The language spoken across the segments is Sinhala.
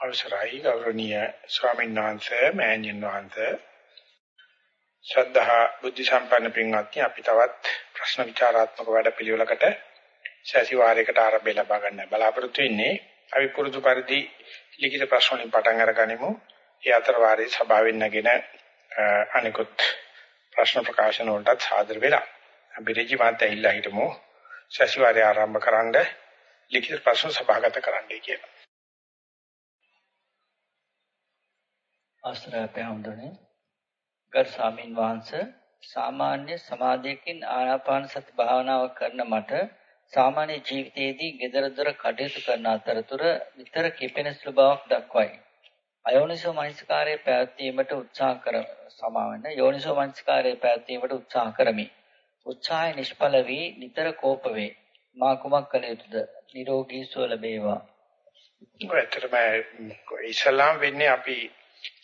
අවසරයි ගෞරවනීය ස්වාමීන් වහන්සේ මෑණියන් වහන්සේ. ශ්‍රද්ධා බුද්ධ සම්පන්න පින්වත්නි අපි තවත් ප්‍රශ්න විචාරාත්මක වැඩපිළිවෙලකට සැසිවාරයකට ආරම්භය ලබා ගන්න බලාපොරොත්තු වෙන්නේ. අපි පුරුදු පරිදි ලිඛිත ප්‍රශ්න වලින් පටන් අරගනිමු. ඒ අතර වාරයේ සභාවෙන් නැගෙන අනිකුත් ප්‍රශ්න ප්‍රකාශන වලට සාදර වෙලා අපි රජි මාතය ඉල්ලා හිටමු. සැසිවාරය ආරම්භ කරන්න ලිඛිත ප්‍රශ්න සභාගත කරන්නයි කියලා. අවසරයි අපේ හඳුනේ ගරු ස්වාමින් වහන්සේ සාමාන්‍ය සමාධියකින් ආනාපාන සති භාවනාව කරන මට සාමාන්‍ය ජීවිතයේදී gedara dora කටයුතු කරන අතරතුර විතර කිපෙන සුළු බවක් දක්වයි. අයෝනිසෝ මනසිකාරයේ පැවැත්වීමට උත්සාහ කර සමාවෙන්න යෝනිසෝ මනසිකාරයේ පැවැත්වීමට උත්සාහ කරමි. උත්සාහය නිෂ්ඵල වී නිතර කෝප වේ. මා කුමක් කළ යුතුද? නිරෝගී සුව ලැබේවා. ඔයතරම ඉස්ලාම් වෙන්නේ අපි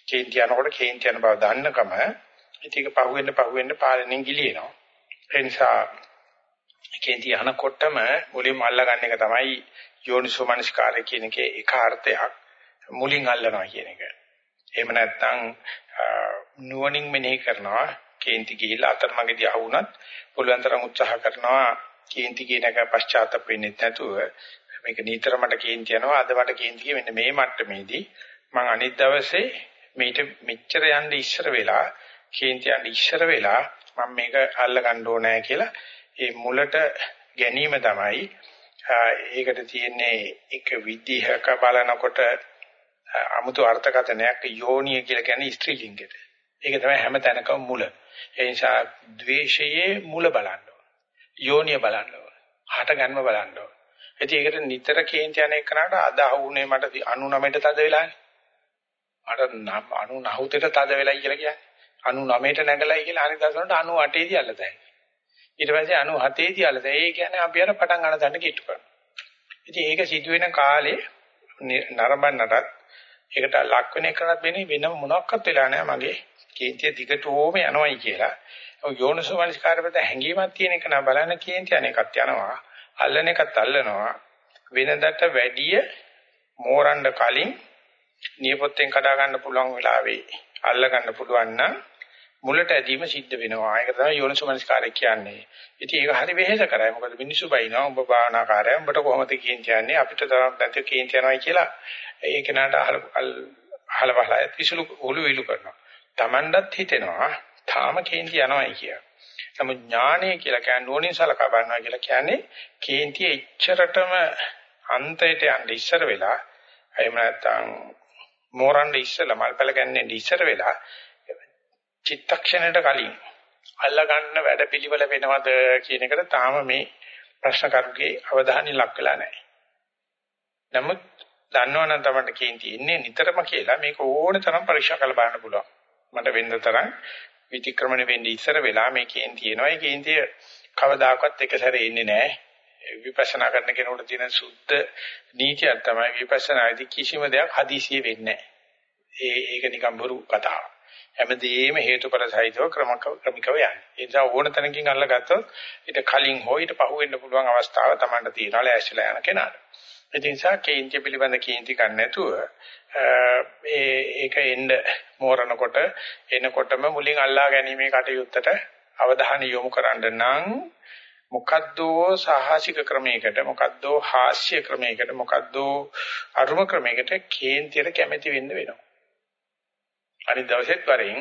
කේන්ති යනකොට කේන්ති යන බව දන්නකම ඒක පහුවෙන්න පහුවෙන්න පාලනයෙන් ගිලිනවා. ඒ නිසා කේන්ති යනකොටම මුලින්ම අල්ලගන්න එක තමයි යෝනිසෝ මනස්කාරය කියන එකේ එක අර්ථයක් මුලින් අල්ලනවා කියන එක. එහෙම නැත්නම් නුවණින් මෙනෙහි කරනවා කේන්ති ගිහිලා අතරමඟදී අහුණත් පුළුවන් තරම් උත්සාහ කරනවා කේන්ති කියන එක පශ්චාත්තාප වෙන්නේ නැතුව මේක නිතරමට කේන්ති යනවා අද මට කේන්ති මෙන්න මේ මට්ටමේදී මම අනිත් දවසේ මේට මෙච්චර යන්න ඉස්සර වෙලා කේන්ති යන්න ඉස්සර වෙලා මම මේක අල්ල ගන්න ඕනේ කියලා ඒ මුලට ගැනීම තමයි ඒකට තියෙන්නේ එක විදිහක බලනකොට 아무තු අර්ථකථනයක් යෝනිය කියලා කියන්නේ ස්ත්‍රී ලිංගෙට. ඒක තමයි හැම තැනකම මුල. ඒ නිසා ද්වේෂයේ මුල බලන්න ඕන. යෝනිය බලන්න ඕන. හට ගන්ම බලන්න ඕන. ඉතින් ඒකට නිතර කේන්ති යන එකනට අදහුනේ මට 99ට තද වෙලානේ. මට 99ට තද වෙලයි කියලා කියන්නේ. 99ට නැගලයි කියලා අනිත් දවසට 98 දී අල්ලතයි. ඊට පස්සේ 97 දී අල්ලතයි. ඒ කියන්නේ අපි අර පටන් ගන්න තැනට කිට්ටු කරනවා. ඉතින් ඒක සිදුවෙන කාලේ නරඹන්නටත් ඒකට ලක් වෙන එකකට වෙන්නේ වෙන මොනක්වත් වෙලා නැහැ මගේ කේන්තිය දිගටම යනවායි කියලා. යෝනිසෝමනස්කාරපත හැංගීමක් තියෙන එක නා බලන්න කේන්තිය අනේකත් යනවා. අල්ලන එකත් අල්ලනවා. වෙනදට වැඩිය මෝරණ්ඩ කලින් නියපොත්තෙන් කඩා ගන්න පුළුවන් වෙලාවේ අල්ල ගන්න පුළුවන් නම් මුලට ඇදීම සිද්ධ වෙනවා. ඒක තමයි යෝනිසමනස්කාරය කියන්නේ. ඉතින් ඒක හරි වෙහෙස කරයි. මොකද මිනිස්සු බයිනවා. උඹ භාවනාකාරය. උඹට කොහොමද කියන්නේ අපිට තරම් නැති කියනවා කියලා ඒක නට අහලවහලා විසුළු ඔලු විලු කරනවා. Tamandat හිතෙනවා තාම කේන්ති යනවායි කියලා. නමුත් ඥානය කියලා කියන්නේ නෝනින් සලකා බලනවා කියලා කියන්නේ කේන්ති එච්චරටම අන්තයට යන්න ඉස්සර වෙලා එහෙම නැත්නම් මෝරන්න ඉස්සලා මල්පල ගන්නේ ඉස්සර වෙලා චිත්තක්ෂණයට කලින් අල්ල ගන්න වැඩ පිළිවෙල වෙනවද කියන එකට තාම මේ ප්‍රශ්න කරුගේ අවධානය ලක් වෙලා නැහැ. නමුත් දන්නවනම් තමයි කේන්ති ඉන්නේ නිතරම කියලා මේක ඕන තරම් පරීක්ෂා කරලා බලන්න පුළුවන්. මට වෙන්න තරම් විතික්‍රමණය වෙන්නේ ඉස්සර වෙලා මේ කේන්ති එනවා. ඒ කේන්තිය කවදාකවත් එක සැරේ ඉන්නේ නැහැ. විපස්සනා කරන කෙනෙකුට තියෙන සුද්ධ නීතියක් තමයි විපස්සනාදී කිසිම දෙයක් හදිසියෙ වෙන්නේ නැහැ. ඒක නිකන් බොරු කතාවක්. හැමදේම හේතුඵල සහිතව ක්‍රමිකව යන්නේ. ඒ නිසා ඕන තැනකින් අල්ලගත්තොත් ඊට කලින් හෝ ඊට පහුවෙන්න පුළුවන් අවස්ථාව Tamanට තියෙනවා ලෑස්තිලා යන කෙනාට. ඒ නිසා කේන්ති පිළිබඳ කේන්ති ගන්න නැතුව ඒ ඒක එන්න මෝරනකොට එනකොටම මුලින් අල්ලා ගැනීමේ කටයුත්තට අවධානය යොමු කරන්න නම් මොකද්දෝ සාහසික ක්‍රමයකට මොකද්දෝ හාස්‍ය ක්‍රමයකට මොකද්දෝ අරුම ක්‍රමයකට කේන්තියට කැමැති වෙන්න වෙනවා. අනිත් දවසෙත් වරින්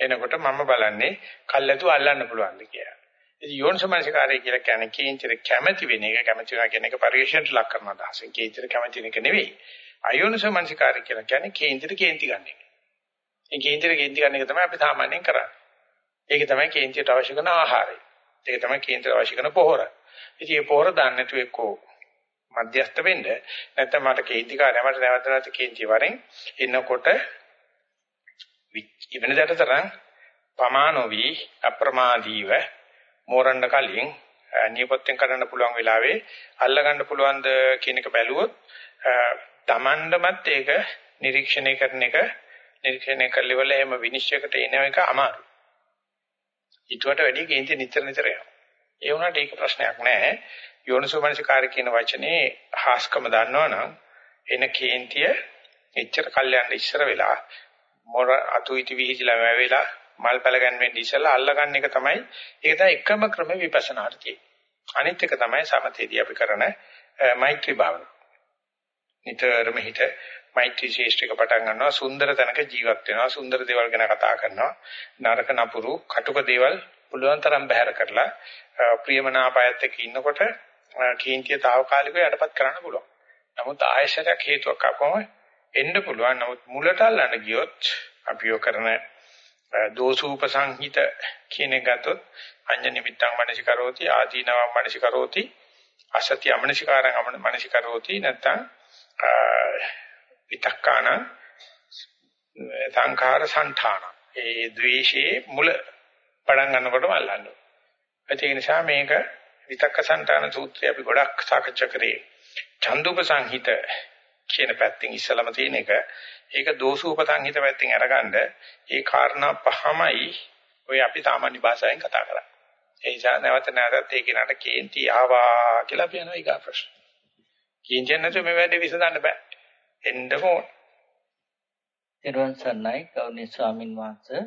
එනකොට මම බලන්නේ කල්ැතු අල්ලන්න පුළුවන්ද කියලා. ඉතින් යෝනිසමනසිකාරය කියලා කියන්නේ කේන්තියට කැමැති වෙන එක කැමැති වෙනවා කියන එක පරිශ්‍රයට ලක් කරන අදහසෙන් කේන්තියට කැමැති වෙන එක නෙවෙයි. අයෝනිසමනසිකාරය කියලා කියන්නේ කේන්තියට කේන්ති ගන්න එක. ඒ කේන්තියට කේන්ති ගන්න එක තමයි අපි සාමාන්‍යයෙන් කරන්නේ. ඒක තමයි කේන්තියට අවශ්‍ය කරන ආහාරය. ඒක තමයි කේන්ද්‍ර අවශ්‍ය කරන පොහොර. ඉතින් මේ පොහොර දාන්න නැතුව එක්කෝ මධ්‍යස්ත වෙන්න නැත්නම් මට කේන්තිකාරය මට නැවත නැවත කේන්ති වරෙන් එනකොට ඉවෙනදට තරම් පමානෝවි අප්‍රමාදීව මෝරන්න කලින් නියපොත්තෙන් කරන්න පුළුවන් වෙලාවේ අල්ල ගන්න පුළුවන්ද කියන එක බැලුවොත් තමන්ඩමත් ඒක නිරීක්ෂණය කරන එක නිරීක්ෂණය කරලිවල එහෙම විනිශ්චයකට එන එක අමාරුයි. ඊටවට වැඩිය කේන්ති නිතර නිතර යනවා. ඒ වුණාට ඒක ප්‍රශ්නයක් නෑ. යෝනිසෝමනසිකාරය කියන වචනේ හාස්කම දන්නවනම් එන කේන්තිය එච්චර කල්යන්න ඉස්සර වෙලා මොර අතු ඉති විහිදිලා වැවෙලා මල් පැලගන්න වෙන්නේ ඉස්සලා අල්ලගන්න එක තමයි ඒක තමයි එකම ක්‍රම විපස්සනාට තියෙන්නේ. අනිත් එක තමයි සමතේදී අපි කරන මෛත්‍රී භාවනාව. නිතරම හිත මෛත්‍රී ශේෂ්ඨක පටන් ගන්නවා සුන්දර තැනක ජීවත් වෙනවා සුන්දර දේවල් ගැන කතා කරනවා නරක නපුරු කටුක දේවල් පුළුවන් තරම් බැහැර කරලා ප්‍රියමනාපයත් එක්ක ඉන්නකොට කීන්තිය తాවකාලිකව යටපත් කරන්න පුළුවන්. නමුත් ආයශරයක් හේතුවක් අපම එන්න පුළුවන්. නමුත් මුලට අල්ලන්න ගියොත් අපිව කරන දෝසූපසංහිත කියන එක ගත්තොත් අඤ්ඤ නිමිත්තං මනසිකරෝති ආදීනවං මනසිකරෝති අසත්‍ය අමනසිකාරං මනසිකරෝති නැත්නම් විතක්කාන සංඛාර සංඨාන ඒ ද්වේෂයේ මුල පටන් ගන්නකොටම අල්ලන්න ඕනේ. ඒ නිසා මේක විතක්ක සංඨාන සූත්‍රය අපි ගොඩක් සාකච්ඡා කරේ. චන්දුප සංහිත කියන පැත්තෙන් ඉස්සලම තියෙන එක. ඒක දෝෂූපසංහිත පැත්තෙන් අරගන්න ඒ කාරණා පහමයි ඔය අපි සාමාන්‍ය භාෂාවෙන් කතා කරන්නේ. ඒ නිසා නැවත නැවතත් ඒ කෙනාට කේන්ති ආවා කියලා කියනවා ඊගා ප්‍රශ්න. කේන්ති නැතුව මේ වැඩේ විසඳන්න බෑ. එන්න ඕන. ඊර්වන් සර්ණයි ගෞරවනීය ස්වාමින් වහන්සේ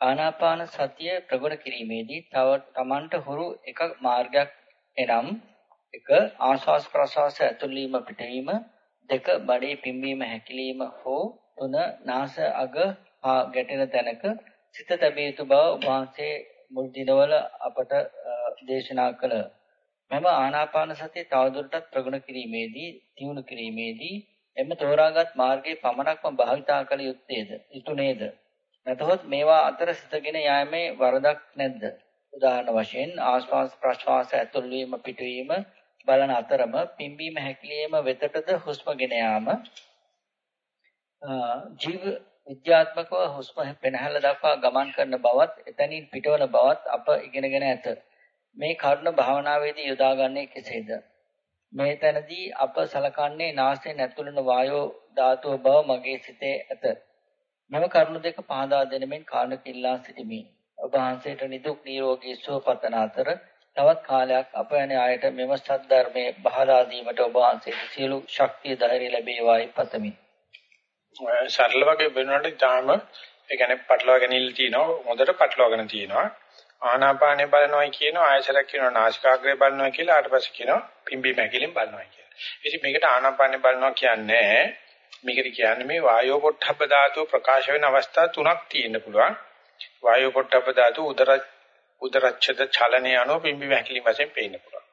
ආනාපාන සතිය ප්‍රගුණ කිරීමේදී තව තමන්ට හුරු එක මාර්ගයක් එනම් එක ආශ්වාස ප්‍රශ්වාස ඇතුළීම පිටවීම දෙක බඩේ පිම්වීම හැකිලිම හෝ තුන නාස අග හා ගැටෙන තැනක සිත තැබිය යුතු බව වහන්සේ මුල් දිනවල අපට දේශනා කළ මෙම ආනාපාන සතිය තවදුරටත් ප්‍රගුණ කිරීමේදී තියුණු කිරීමේදී එම තෝරාගත් මාර්ගයේ පමණක්ම භාවිතා කළ යුත්තේද යුතු නේද නැතහොත් මේවා අතර සිතගෙන යෑමේ වරදක් නැද්ද උදාහරණ වශයෙන් ආශ්වාස ප්‍රශ්වාස ඇතුල් වීම පිටවීම බලන අතරම පිම්බීම හැකිලිම වෙතටද හුස්මගෙන යාම ජීව විද්‍යාත්මකව හුස්ම පෙනහැල්ල දක්වා ගමන් කරන බවත් එතනින් පිටවන බවත් අප ඉගෙනගෙන ඇත. මේ කරුණ භාවනාවේදී යොදාගන්නේ කෙසේද? මේ තැනදී අප සලකන්නේ නාසයෙන් ඇතුළන වායෝ ධාතුව බව මගේ සිතේ ඇත. මෙම කරුණ දෙක පහදා දෙනමින් කාරණක ඉල්ලා සිටිමි. ඔබ වහන්සේට නිදුක් නිරෝගී සුව පතන අතර තවත් කාලයක් අප යන අයට මෙම සද්ධර්මයේ බහලා දීමට ඔබ වහන්සේට සියලු ශක්තිය ධෛර්ය ලැබේවායි පතමි. සරල වගේ වෙනකොට ඊටාම ඒ කියන්නේ පටලවාගෙන ඉල්ල තියෙනවා හොඳට පටලවාගෙන තියෙනවා ආනාපානේ බලනවා කියනවා ආයසරක් කියනවා නාසිකාග්‍රේ බලනවා කියලා ඊට පස්සේ කියනවා පිම්බි මැකිලින් බලනවා කියලා. ඉතින් මේකට ආනාපානේ බලනවා කියන්නේ මේකට කියන්නේ මේ වායෝ පොට්ටබ්බ ධාතු ප්‍රකාශ වෙන අවස්ථා තුනක් තියෙන්න පුළුවන්. වායෝ පොට්ටබ්බ ධාතු උදර උදරච්ඡද චලනය අනුව පිම්බි මැකිලින් වශයෙන් පේන්න පුළුවන්.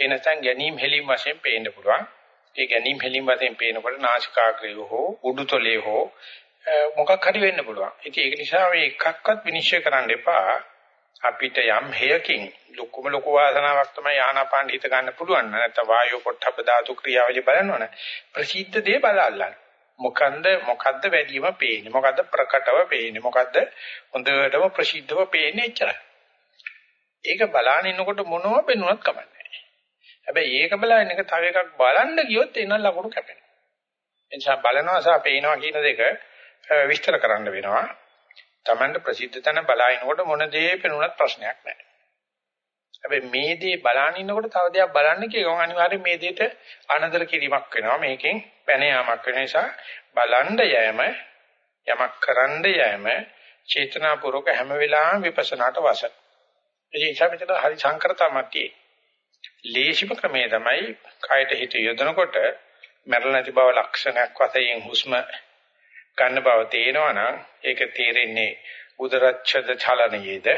ඒ නැත්නම් ගැනීම හෙලීම වශයෙන් පේන්න පුළුවන්. ඒ ගැනීම හෙලීම වශයෙන් පේනකොට නාසිකාග්‍රය හෝ උඩුතලයේ හෝ මොකක් හරි වෙන්න පුළුවන්. ඉතින් ඒක නිසා මේ එකක්වත් විනිශ්චය කරන්න එපා. අපිට යම් හේයකින් ලොකුම ලොකු වාසනාවක් තමයි ආනාපාන හිත ගන්න පුළුවන්. නැත්නම් වායෝ පොට්ටබ්බ ධාතු ක්‍රියාවලිය බලනවනේ. ප්‍රසිද්ධ දේ බලල්ලන්න. මොකන්ද මොකද්ද වැඩිම පේන්නේ? මොකද්ද ප්‍රකටව පේන්නේ? මොකද්ද හොඳටම ප්‍රසිද්ධව පේන්නේ එච්චරයි. ඒක බලාගෙන ඉන්නකොට මොනව පෙන්වන්නත් කමන්නේ. හැබැයි ඒක බලන එක තව එකක් බලන්න ගියොත් එන ලකුණු කැපෙනවා. එනිසා බලනවා සහ පේනවා කියන දෙක විස්තර කරන්න වෙනවා. Tamanට ප්‍රසිද්ධ තැන බලාිනකොට මොන දේ පෙනුනත් ප්‍රශ්නයක් නැහැ. හැබැයි මේ දේ බලන ඉන්නකොට තව දෙයක් බලන්න කියගොන් අනිවාර්යයෙන් මේ දෙයට අනදර කිරීමක් වෙනවා. මේකෙන් පැන යාමක් වෙන නිසා බලන්න යෑම යමක් කරන්න යෑම චේතනාපූර්වක හැම වෙලාවෙම විපස්සනාට වශ. ඒ නිසා මෙතන හරි සංකරතාවක් තියෙනවා. ලේසිම ක්‍රමය තමයි කයට හිත යොදනකොට මරණ නැති බව ලක්ෂණයක් වශයෙන් හුස්ම ගන්න බව තේනවනම් ඒක තේරෙන්නේ උදරච්ඡද චලනයේද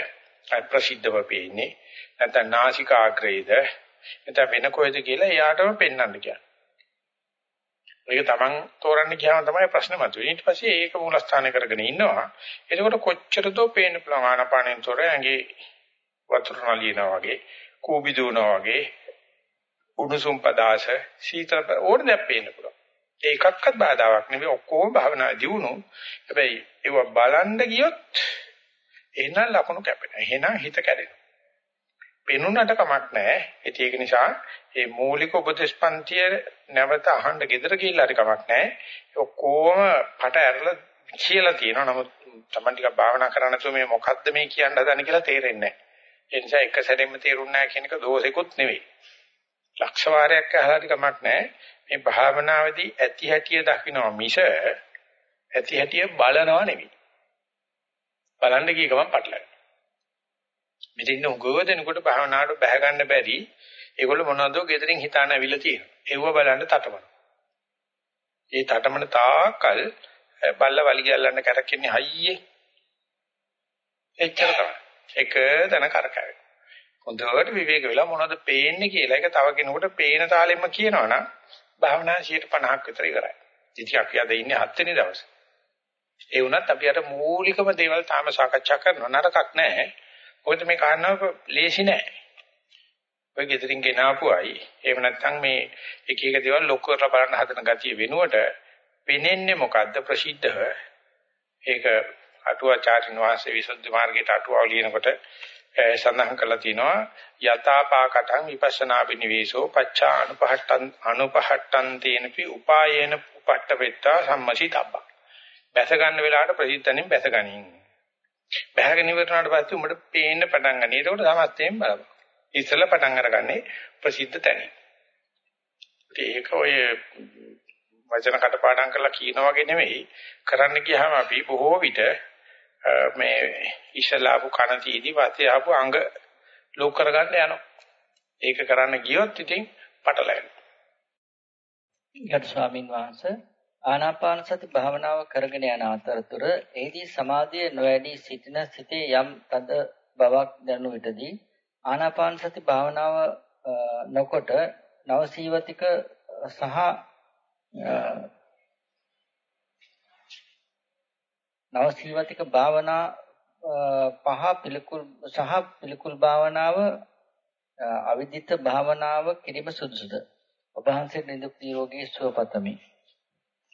ප්‍රසිද්ධව පේන්නේ නැත්නම් නාසිකාග්‍රේද නැත්නම් වෙන කොහෙද කියලා එයාටම පෙන්වන්න කියන්නේ. ඒක තමන් තෝරන්න ගියාම තමයි ප්‍රශ්න මතුවෙන්නේ. ඊට පස්සේ ඒක මූලස්ථානය කරගෙන ඉන්නවා. එතකොට කොච්චරද පේන්න පුළුවන් ආනපානෙන් තොර ඇඟේ වතුර නලියනවා වගේ කූබි දුවනවා වගේ උණුසුම් පදාස සීතල ඕන දෙයක් පේන්න පුළුවන්. ඒ එකක්වත් බාධාවක් නෙවෙයි ඔක්කොම භාවනා දියුණු. හැබැයි ඒව බලන්න ගියොත් එහෙනම් ලකුණු කැපෙනවා. එහෙනම් හිත කැඩෙනවා. පෙනුනට කමක් නැහැ. ඒක නිසා මේ මූලික උපදේශපන්තිය නැවත අහන්න gedara ගිහිල්ලා හරි කමක් නැහැ. ඔක්කොම පට ඇරලා කියලා තියෙනවා. නමුත් Taman ටිකක් භාවනා කරන්න නැතුව මේ මොකද්ද මේ කියන්න හදන්නේ කියලා තේරෙන්නේ නැහැ. ඒ නිසා එක සැරෙම තේරුන්නේ නැහැ කියන එක දෝෂෙකුත් නෙවෙයි. ලක්ෂ වාරයක් අහලා කමක් නැහැ. මේ භාවනාවේදී ඇති හැටිය දකින්න මිස ඇති හැටිය බලනවා නෙවෙයි. බලන්න ගිය ගමන් පටලයි. මෙතන ඉන්න උගව දෙනකොට භාවනාවට බහ ගන්න බැරි ඒගොල්ලෝ මොනවදෝ ගෙදරින් හිතාන ඇවිල්ලා තියෙනවා. ඒව බලන්න තටමන. ඒ තටමන තාකල් බල්ල වලිගය අල්ලන්න කරකෙන්නේ හයියේ. එච්චර තමයි. එක දන කරකැවෙන. හොඳට විවේක වෙලා මොනවද පේන්නේ කියලා ඒක තව කෙනෙකුට පේන තාලෙම කියනවනම් භාවනා 150ක් විතර ඉවරයි. ඉතින් අපි අද ඉන්නේ 7 වෙනි දවසේ. ඒ වුණත් අපි අර මූලිකම දේවල් තාම සාකච්ඡා කරනවා නරකක් නැහැ. මොකද මේ කාරණාව ලේසි නෑ. ඔය ගෙදරින් ගෙනාපුවයි එහෙම නැත්නම් මේ එක එක දේවල් ලොක් කරලා බලන්න හදන ගතිය වෙනුවට පෙනෙන්නේ මොකද්ද ප්‍රසිද්ධව ඒක අටුවාචාරින් වාසේ විසුද්ධි මාර්ගයට අටුවාව ලියනකොට සඳහන් කරලා තිනවා යතාපාකටං විපස්සනා විනිවේෂෝ පච්චා අනුපහට්ටන් අනුපහට්ටන් තේනපි උපායේන උපට්ඨ වෙත්තා සම්මසිතබ්බ බැස ගන්න වෙලාවට ප්‍රසිද්ධණින් බැස ගනින් බැහැගෙන ඉවරනාට පස්සේ උඹට පේන්න පටන් ගන්න. ඒකට සමස්තයෙන් බලන්න. ඉස්සෙල්ලා පටන් අරගන්නේ ප්‍රසිද්ධ තැනින්. ඒක ඔය වචන කටපාඩම් කරලා කියන වගේ නෙවෙයි කරන්න ගියාම අපි බොහෝ විට මේ ඉස්සලාපු කනතියේදී වාතය ආපු අංග ලෝක කරගන්න යනවා. ඒක කරන්න ගියොත් ඉතින් පටලැවෙනවා. ගරු ස්වාමින් වහන්සේ ආනාපාන සති භාවනාව කරගෙන යන අතරතුර එහිදී සමාධිය නොවැඩී සිටින සිතේ යම් තද බවක් දැනුන විටදී ආනාපාන සති භාවනාව නොකොට නවසීවතික සහ නවසීවතික භාවනා පහ පිළිකුල් සහ පිළිකුල් භාවනාව අවිදිත භාවනාව කිරීම සුදුසුද ඔබ වහන්සේ නිදුක් නිරෝගී සුවපතමි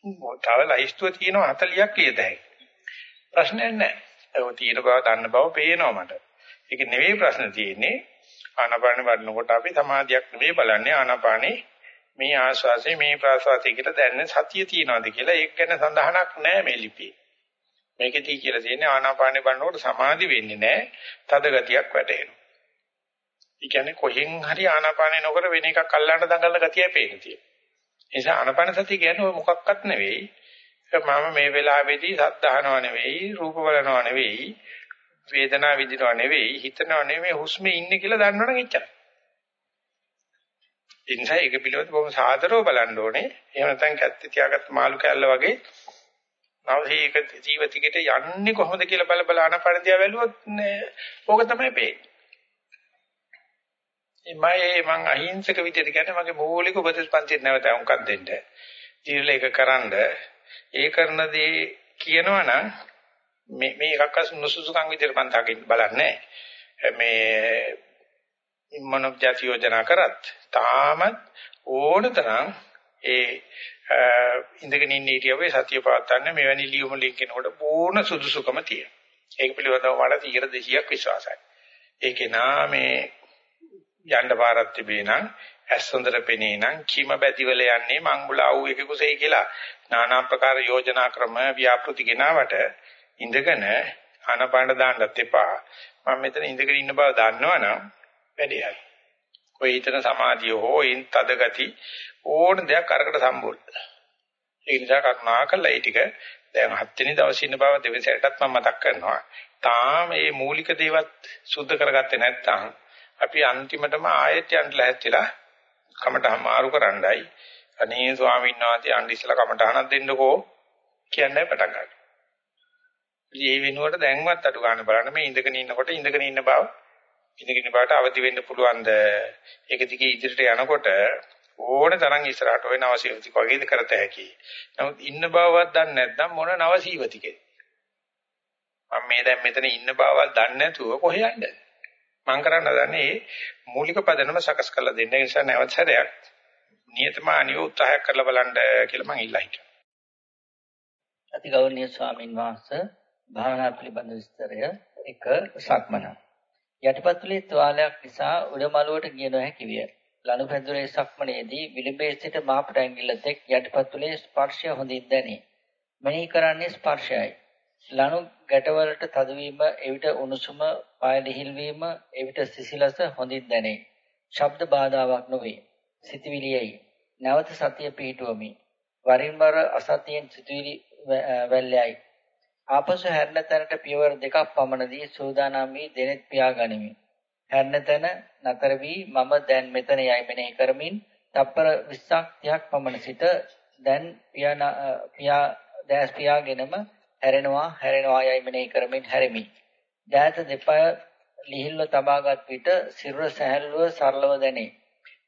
තව ලයිස්තුව තියෙනවා 40ක් ලියත හැකි. ප්‍රශ්නයක් නැහැ. ඒක තියෙන බව දන්න බව පේනවා මට. ඒක නෙවෙයි ප්‍රශ්න තියෙන්නේ. ආනාපාන වඩනකොට අපි සමාධියක් නෙවෙයි බලන්නේ ආනාපානේ මේ ආශ්වාසය මේ ප්‍රාශ්වාසය කියලා දැනන සතිය තියනවාද කියලා ඒක ගැන සඳහනක් නැහැ මේ ලිපියේ. මේකෙදී කියලා තියෙන්නේ ආනාපානේ බලනකොට සමාධි වෙන්නේ නැහැ. තද ගතියක් වැටෙනවා. ඒ කියන්නේ කොහෙන් හරි ආනාපානේ නොකර වෙන එකක් අල්ලන්න දඟලන ගතියයි පේන්නේ තියෙන්නේ. නිසා ආනපන සතිය කියන්නේ මොකක්වත් නෙවෙයි. මම මේ වෙලාවේදී සද්ධාහනව නෙවෙයි, රූප බලනව නෙවෙයි, වේදනාව විඳිනව නෙවෙයි, හිතනව නෙවෙයි, හුස්මේ ඉන්නේ කියලා දන්නවනම් එච්චරයි. ඒ නිසා ඒක පිළිවෙත් බොහොම සාදරව බලන්න ඕනේ. එහෙම නැත්නම් කැත්තේ තියාගත්ත මාළු කැල්ල වගේ නවහීක ජීවිතයකට යන්නේ කොහොමද කියලා බල බල ආනපන දිහා බැලුවොත් ඕක තමයි පේන්නේ. මම මං අහිංසක විදියට කියන්නේ මගේ මූලික උපදේශ පන්තියේ නැවත උන්කක් දෙන්න. ජීවිතේ ඒක කරන්ඩ ඒ කරන දේ කියනවනම් මේ මේ එකක්වත් නුසුසුකම් විදියට මං තාකින් බලන්නේ මේ මොනක් જાති යෝජනා කරත් තාමත් ඕනතරම් ඒ ඉඳගෙන ඉන්න හිටියවේ සතිය පවත්වන්න මෙවැනි ලියුම ලින්ක් කෙනකොට පූර්ණ සුදුසුකම තියෙනවා. ඒක පිළිබඳව මට 100 200ක් විශ්වාසයි. ඒකේ නාමේ යන්න පාරක් තිබේ නම් ඇස් හොඳට පෙනේ නම් කීම බැදිවල යන්නේ මං මුලා වූ එකකුසෙයි කියලා নানা ප්‍රකාර යෝජනා ක්‍රම ව්‍යාපෘති ගෙනාවට ඉඳගෙන ආනපාන දාන්නත් එපා මම මෙතන ඉඳගෙන ඉන්න බව දන්නවනම් වැඩේ හරි ඔය හිතන සමාධිය හෝ ඉන් තද ගති ඕන දෙයක් අරකට සම්බොල් ඒ නිසා කරුණාකරලා ඒ ටික දැන් හත් වෙනි දවසේ ඉන්න බව දෙවෙනි සැරේටත් මම මතක් කරනවා තාම මේ මූලික දේවත් සුද්ධ කරගත්තේ නැත්නම් අපි අන්තිමටම ආයෙත් යන්න ලැහැත්තිලා කමටහන් මාරු කරන්නයි අනේ ස්වාමීන් වහන්සේ අන්න ඉස්සලා කමටහනක් දෙන්නකෝ කියන්නේ පටන් ගන්නවා. මේ වෙනුවට දැන්වත් අඩු ගන්න බලන්න මේ ඉඳගෙන ඉන්නකොට ඉඳගෙන ඉන්න බව ඉඳගෙන ඉන්න බවට අවදි වෙන්න පුළුවන්ද? ඒක දිගේ ඉදිරියට යනකොට ඕන තරම් ඉස්සරහට ওই නවසීවතික වගේද කරත හැකි. නමුත් ඉන්න බවවත් දන්නේ නැත්නම් මොන නවසීවතිකේ? මම මේ දැන් මෙතන ඉන්න බවවත් දන්නේ නැතුව කොහේ යන්නද? මම කරන්න දන්නේ මූලික පදනම සකස් කරලා දෙන්න නිසා නැවත සැරයක් නියතමානීව උත්සාහයක් කරලා බලන්න කියලා මම ඉල්ලා හිටියා. අතිගෞරවනීය ස්වාමින් වහන්සේ භාවනා පිළිබඳ විස්තරය එක සක්මන. යටිපතුලේ තුවාලයක් නිසා උඩමළුවට ගිය නොහැකි විය. ලනුපැදුරේ සක්මනේදී විලුඹේ සිට මාපට ඇඟිල්ල තෙක් යටිපතුලේ ස්පර්ශය හොඳින් දැනේ. මෙනෙහි කරන්නේ ස්පර්ශයයි. ලනු ගැටවලට තදවීම එවිට උණුසුම පාය ලිහිල් වීම එවිට සිසිලස හොඳින් දැනේ. ශබ්ද බාධාවක් නොවේ. සිතවිලියයි. නැවත සතිය පිහිටුවමි. වරින් වර අසතියෙන් සිතවිලි වැල්ලයි. ආපසු හැරෙන තැනට පියවර දෙකක් පමණ දී සූදානම් වී දෙනෙත් පියා ගනිමි. හැරෙන තැන නතර වී මම දැන් මෙතන යයි මෙනෙහි කරමින් තප්පර 20ක් 30ක් පමණ සිට දැන් පියා දැස් පියාගෙනම හැරෙනවා හැරෙනවා යයි මෙනෙහි කරමින් හැරෙමි. දෑත දෙපය ලිහිල්ව තබාගත් විට සිරුර සැහැල්ලුව සරලව දැනේ.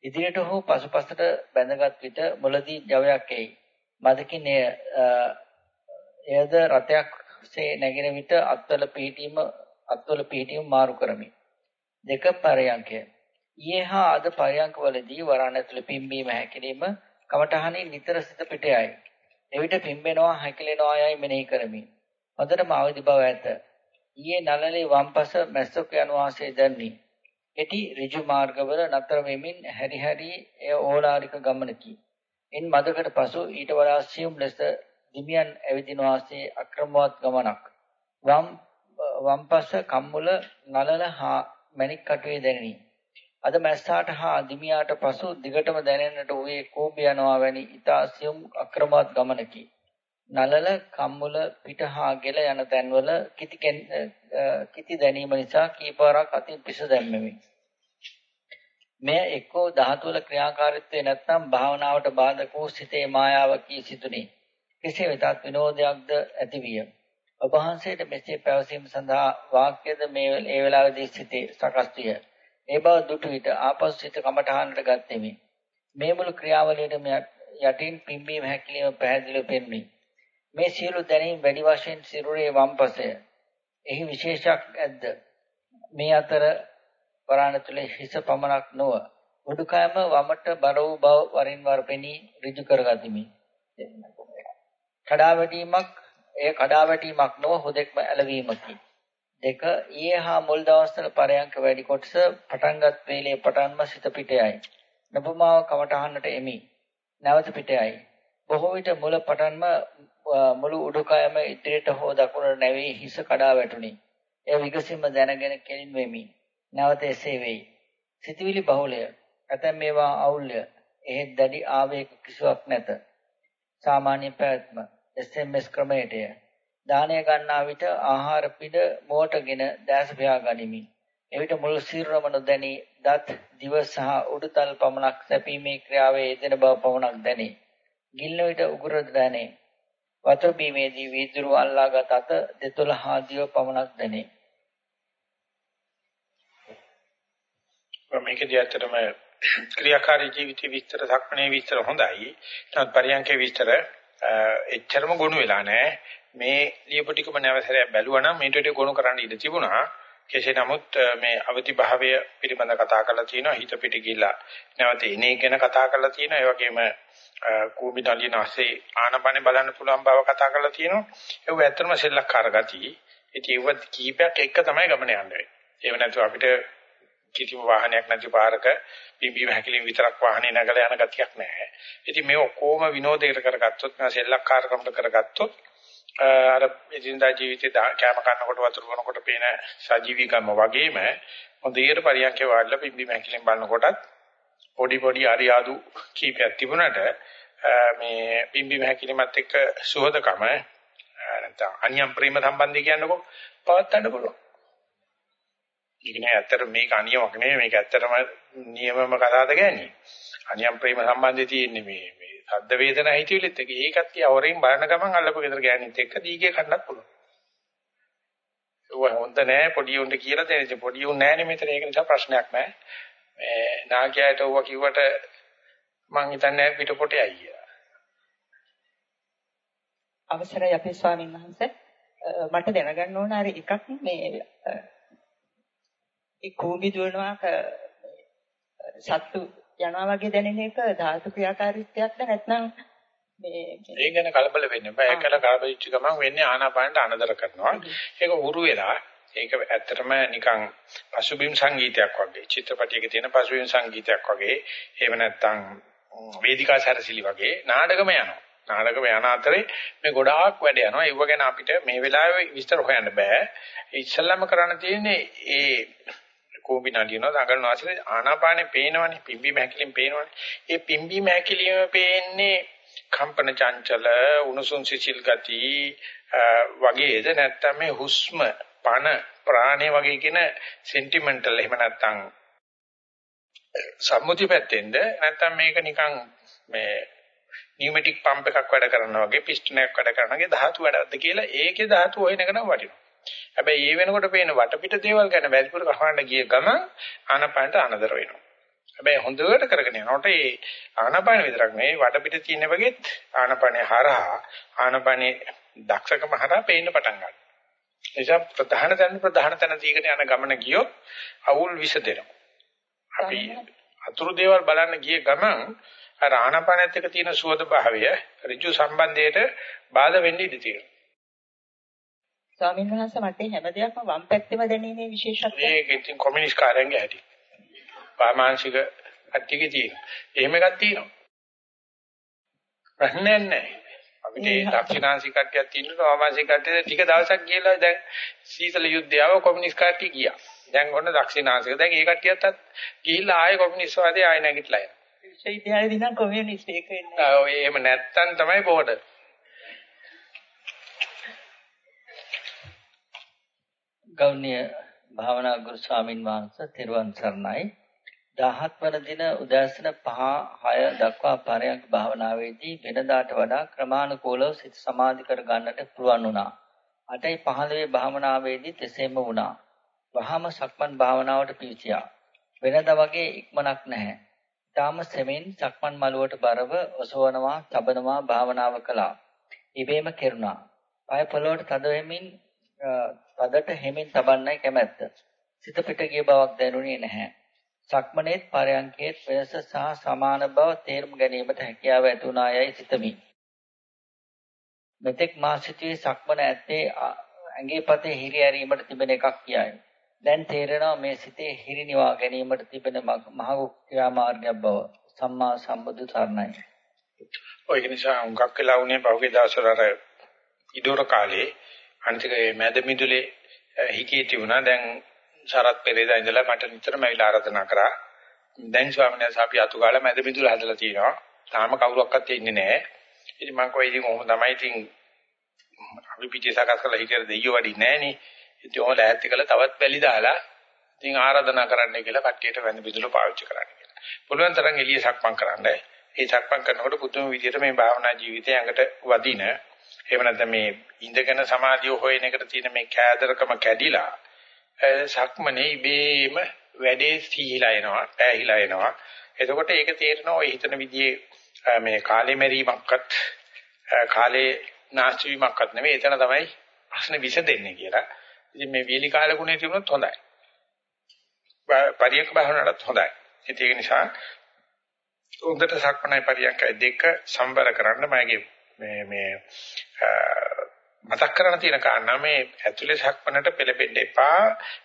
ඉදිරියට හෝ පසුපසට බැඳගත් විට මුලදී ජවයක් එයි. මදකින් එයද රතයක්සේ නැගෙන විට අත්වල පිහිටීම අත්වල පිහිටීම මාරු කරමි. දෙක පරයන්කය. ඊයේ හා අද පරයන්කවලදී වරණ ඇතුළේ පිම්බීම හැකිලිම කමඨහනින් නිතර සිත පිටයයි. එවිට පිම්බෙනවා හැකිලෙනවා යයි මෙනෙහි කරමි. හොඳටම අවදි බව ඇත. ඊයේ නළලේ වම්පස මැස්සොක් යන වාසේ දැන්නි. එටි ඍජු මාර්ගවල නතර වෙමින් හැරි හැරි එය ඕලාරික ගමනකි. ඉන් මදකට පසු ඊට වඩා සියුම් ලෙස දිමියන් ඇවිදින වාසේ අක්‍රමවත් ගමනක්. වම් වම්පස කම්මුල නළල හා මණික් කටුවේ දැනිනි. අද මැස්සාට හා දිමියාට පසු දිගටම දැනෙන්නට වූයේ කෝඹ යනවා වැනි ඊතා සියුම් අක්‍රමවත් ගමනකි. නලල කම්මුල පිට හා ගෙල යන තැන්වල කිති කිති දැනීම නිසා කීපාරක් අතින් පිස දැම්මෙමි. මෙය එක්කෝ ධාතු වල ක්‍රියාකාරීත්වය නැත්නම් භාවනාවට බාධක වූ සිතේ මායාවකී සිතුනි. කෙසේ වෙතත් විනෝදයක්ද ඇතිවිය. ඔබ වහන්සේට මෙසේ පැවසීම සඳහා වාක්‍යද මේ ඒ වෙලාවේදී සිටේ සකස් විය. ඒ බව දුටු විට ආපසු සිත කමඨහනට ගත්ෙමි. මේ මුළු ක්‍රියාවලියටම යටින් පිම්බීම හැකිලිම පැහැදිලිව පෙනුනි. මේ සියලු දැනීම් වැඩි වශයෙන් සිරුරේ වම්පසය. එහි විශේෂයක් ඇද්ද? මේ අතර වරාණ තුල හිස පමණක් නොව උඩුකයම වමට බර වූ බව වරින් වර පෙනී ඍජු කරගතිමි. කඩාවැටීමක් එය කඩාවැටීමක් නොව හුදෙක්ම ඇලවීමකි. දෙක ඊයේ හා මුල් දවස්වල පරයන්ක වැඩි කොටස පටන්ගත් වේලේ පටන්ම සිත පිටයයි. නබමාව කමටහන්නට එමි. නැවත පිටයයි. බොහෝ විට මුල පටන්ම මුළු උඩුකයම ඉදිරියට හෝ දකුණට නැවී හිස කඩා වැටුනි. එය විගසින්ම දැනගෙන කෙලින් වෙමි. නැවත එසේ වෙයි. සිතවිලි බහුලය. ඇතැම් මේවා අවුල්ය. එහෙත් දැඩි ආවේග කිසිවක් නැත. සාමාන්‍ය පැවැත්ම SMS ක්‍රමයටය. දානය ගන්නා විට ආහාර පිඩ මෝටගෙන දැස පියා ගනිමි. එවිට මුළු සිරුරම නොදැනී දත් දිව සහ උඩුතල් පමණක් සැපීමේ ක්‍රියාවේ යෙදෙන බව පමණක් දැනේ. ගිල්ල විට උගුර දැනේ. වතුර බීමේදී වීදුරු අල්ලාගත් අත දෙතොල හා දිව පමණක් දැනේ. මේකදී ඇත්තටම ක්‍රියාකාරී ජීවිත විස්තර සක්මණේ විස්තර හොඳයි. නමුත් පරියන්කේ විස්තර එච්චරම ගොනු වෙලා නැහැ. මේ ලියපු ටිකම නැවසරයක් බැලුවා නම් මේට වඩා ගොනු කරන්න ඉඩ තිබුණා. කෙසේ නමුත් මේ අවදි භාවය පිළිබඳ කතා කරලා තියෙනවා. හිත පිට ගිහිලා නැවත එනේ ගැන කතා කරලා තියෙනවා. ඒ වගේම කූඹි නලියන ASCII ආනපනේ බලන්න පුළුවන් බව කතා කරලා තියෙනවා. ඒක ඇත්තටම සෙල්ලක්කාර ගතිය. ඉතින් ඒවත් කීපයක් එක තමයි ගමන යන්නේ. ඒව නැතුව අපිට කිසිම වාහනයක් නැති පාරක පිම්බීම හැකිලින් විතරක් වාහනේ නැගලා යන ගතියක් නැහැ. ඉතින් මේ ඔක්කොම විනෝදයකට කරගත්තොත් මේ සෙල්ලක්කාරකමට කරගත්තොත් අර එදිනදා ජීවිතේ කැම කනකොට වතුර බොනකොට පේන සජීවීකම වගේම හොඳේට පරියන්කේ වාඩිලා පිම්බීම හැකිලින් බලනකොටත් පොඩි පොඩි අරියාදු කීපයක් තිබුණාට මේ පිම්බීම හැකිලිමත් එක්ක සුහදකම නැත්නම් අනියම් ප්‍රේම සම්බන්ධය කියන්නකෝ පවත්වන්න පුළුවන්. ඒක නෑ ඇත්තට මේක අනියමක් නෙමෙයි මේක ඇත්තටම නියමම කතාවද ගන්නේ. අනියම් ප්‍රේම සම්බන්ධය තියෙන්නේ මේ මේ සද්ද වේදනා හිතවිලිත් එක්ක. ඒකත් කියවරින් බලන ගමන් අල්ලපු ගෙදර ගෑනිත් එක්ක දීගේ කන්නත් පුළුවන්. ඒක හොඳ නෑ පොඩි උන්ට කියලා දෙන්නේ. පොඩි උන් නෑනේ මෙතන ඒක නිසා ප්‍රශ්නයක් නෑ. මේ නාකියට ඕවා කිව්වට මං හිතන්නේ පිටපොටේ අයියා. අවසරයි අපේ ස්වාමීන් වහන්සේ මට දැනගන්න ඕන අර එකක් මේ ඒ කූඹි දුවනවා සත්තු යනවා වගේ දැනෙන එක ධාතු ක්‍රියාකාරීත්වයක්ද නැත්නම් මේ ඒ ගැන කලබල වෙන්න බෑ. ඒකල කලබලිච්ච ගමන් වෙන්නේ ආනාපානට අනදර කරනවා. ඒක උරු වෙලා ඒක ඇත්තටම නිකන් පසුබිම් සංගීතයක් වගේ චිත්‍රපටයක තියෙන පසුබිම් සංගීතයක් වගේ එහෙම නැත්නම් වේදිකා සැරසිලි වගේ නාටකම යනවා. නාටකම යන අතරේ මේ ගොඩාක් වැඩ යනවා. ඒව ගැන අපිට මේ වෙලාවේ විස්තර හොයන්න බෑ. ඉස්සල්ලාම කරන්න තියෙන්නේ ඒ කෝඹි නලියනවා දඟලනවා කියලා ආනාපානේ පේනවනේ පිම්බි මහැකිලින් පේනවනේ. ඒ පිම්බි මහැකිලිම පේන්නේ කම්පන චංචල උණුසුම් සිසිල් ගති වගේද? නැත්නම් මේ හුස්ම පණ ප්‍රාණය වගේ කියන සෙන්ටිමෙන්ටල් එහෙම නැත්නම් සම්මුති පැත්තෙන්ද? නැත්නම් මේක නිකන් මේ නියුමැටික් පම්ප් එකක් වැඩ කරනවා වගේ පිස්ටනයක් වැඩ කරනවා වගේ ධාතු වැඩක්ද කියලා ඒකේ ධාතු හොයන එක නම් වටිනවා. හැබැයි ඒ වෙනකොට පේන වටපිට දේවල් ගැන වැඩිපුර කහන්න ගිය ගමන් ආනපනට අනදර වෙනවා. හැබැයි හොඳට කරගෙන යනකොට ඒ ආනපන විතරක් නෙවෙයි වටපිට තියෙන වගේත් ආනපනේ හරහා ආනපනේ දක්ෂකම හරහා පේන්න පටන් ගන්නවා. නිසා ප්‍රධාන තැන ප්‍රධාන තැන දීකට යන ගමන ගියොත් අවුල් විසදෙනවා. අපි අතුරු දේවල් බලන්න ගිය ගමන් අර ආනපනත් එක්ක තියෙන සුවද භාවය ඍජු සම්බන්ධයට බාධා වෙන්න ඉඩ තියෙනවා. ස්වාමීන් වහන්සේ මට හැම දෙයක්ම වම් පැත්තේම දැනීමේ විශේෂත්වය. මේක ඉතින් කොමියුනිස්ට් කාර්යයන්ගේ හැටි. වාමාංශික අට්ටිකේ තියෙන. එහෙම එකක් තියෙනවා. ප්‍රශ්නයක් නැහැ. අපිට දක්ෂිනාංශික කට්ටියක් තියෙනවා වාමාංශික කට්ටිය ටික දවසක් ගිහලා දැන් සීතල යුද්ධයව කොමියුනිස්ට් කට්ටිය ගියා. දැන් ඔන්න දක්ෂිනාංශික. දැන් ඒ කට්ටියත් ගිහිල්ලා ආයේ කොමියුනිස්ට් වාදේ ආයෙ නැගිටලා යනවා. විශ්වවිද්‍යාලේදී නම් කොමියුනිස්ට් එක වෙන්නේ. ඔය එහෙම නැත්තම් තමයි පොඩ. ගෞණ්‍ය භාවනා ගුරු ස්වාමින් වහන්සේ තෙරුවන් සරණයි 17 වන දින උදෑසන 5 6 දක්වා පරයන්ක භාවනාවේදී වෙනදාට වඩා ක්‍රමානුකූලව සිත සමාධි කර ගන්නට පුළුවන් වුණා. 8යි 15 භාවනාවේදී තෙසේම වුණා. වහාම සක්මන් භාවනාවට පිවිසියා. වෙනදා වගේ ඉක්මනක් නැහැ. ඊටාම සෙමින් සක්මන් මළුවට බරව ඔසවනවා, තබනවා භාවනාව කළා. ඉබේම කෙරුණා. පය පොළොවට තද වෙමින් තදට හැමින් තබන්නයි කැමැත්ත. සිත පිට ගිය බවක් දැනුනේ නැහැ. සක්මනේත් පරයන්කේත් වෙනස සහ සමාන බව තේරුම් ගැනීමට හැකියාව ඇති වුණායයි සිතමි. මෙතෙක් මා සිටියේ සක්මන ඇත්තේ ඇඟේ පතේ හිරි ඇරීමට තිබෙන එකක් කියයි. දැන් තේරෙනවා මේ සිතේ හිරි නිවා ගැනීමට තිබෙන මහ ක්‍රියාමාර්ගයක් බව. සම්මා සම්බුදු සරණයි. ඔය නිසා උඟක් වෙලා උනේ පහුගිය දවස්වල අර ඉදොර කාලේ අනිතික මැද මිදුලේ හිකී තිබුණා. දැන් සරත් පෙරේදා ඉඳලා මට නිතරම ඇවිල්ලා ආරාධනා කරා. දැන් ස්වාමීන් වහන්සේ අපි අතු ගාලා මැද මිදුල හදලා තියෙනවා. තාම කවුරක්වත් ඉන්නේ නැහැ. ඉතින් මම කොයි ඉතින් ඔහොම තමයි ඉතින් අපි පිටේ සකස් කරලා හිටියර දෙයියෝ වැඩි නැහනේ. ඉතින් ඔහොම ලෑස්ති කරලා තවත් බැලි දාලා ඉතින් ආරාධනා කරන්න කියලා කට්ටියට වැඳ මිදුල පාවිච්චි කරන්න කියලා. පුළුවන් තරම් එළිය සක්මන් කරන්න. ඒ සක්මන් කරනකොට පුදුම විදියට මේ භාවනා ජීවිතය ඇඟට වදින එහෙම නැත්නම් මේ ඉඳගෙන සමාධිය හොයන එකට තියෙන මේ කෑදරකම කැඩිලා සක්මනේ ඉබේම වැඩේ සීහිලා එනවා, ඈහිලා එනවා. එතකොට ඒක තේරෙනවා ඔය හිතන විදිහේ මේ කාලේ මෙරීමක්වත් කාලේ නාස්ති වීමක්වත් නෙවෙයි. එතන තමයි ප්‍රශ්න විසඳෙන්නේ කියලා. ඉතින් මේ වීලි කාලකුණේ තිබුණොත් හොඳයි. පරියක භාවනාවටත් හොඳයි. ඒක නිසා හොඳට සක්මනයි පරියකයි දෙක සම්බර කරන්න මගේ මේ මේ මතක් කරන්න තියෙන කාරණා මේ ඇතුලේ සක්මනට පෙළපෙන්න එපා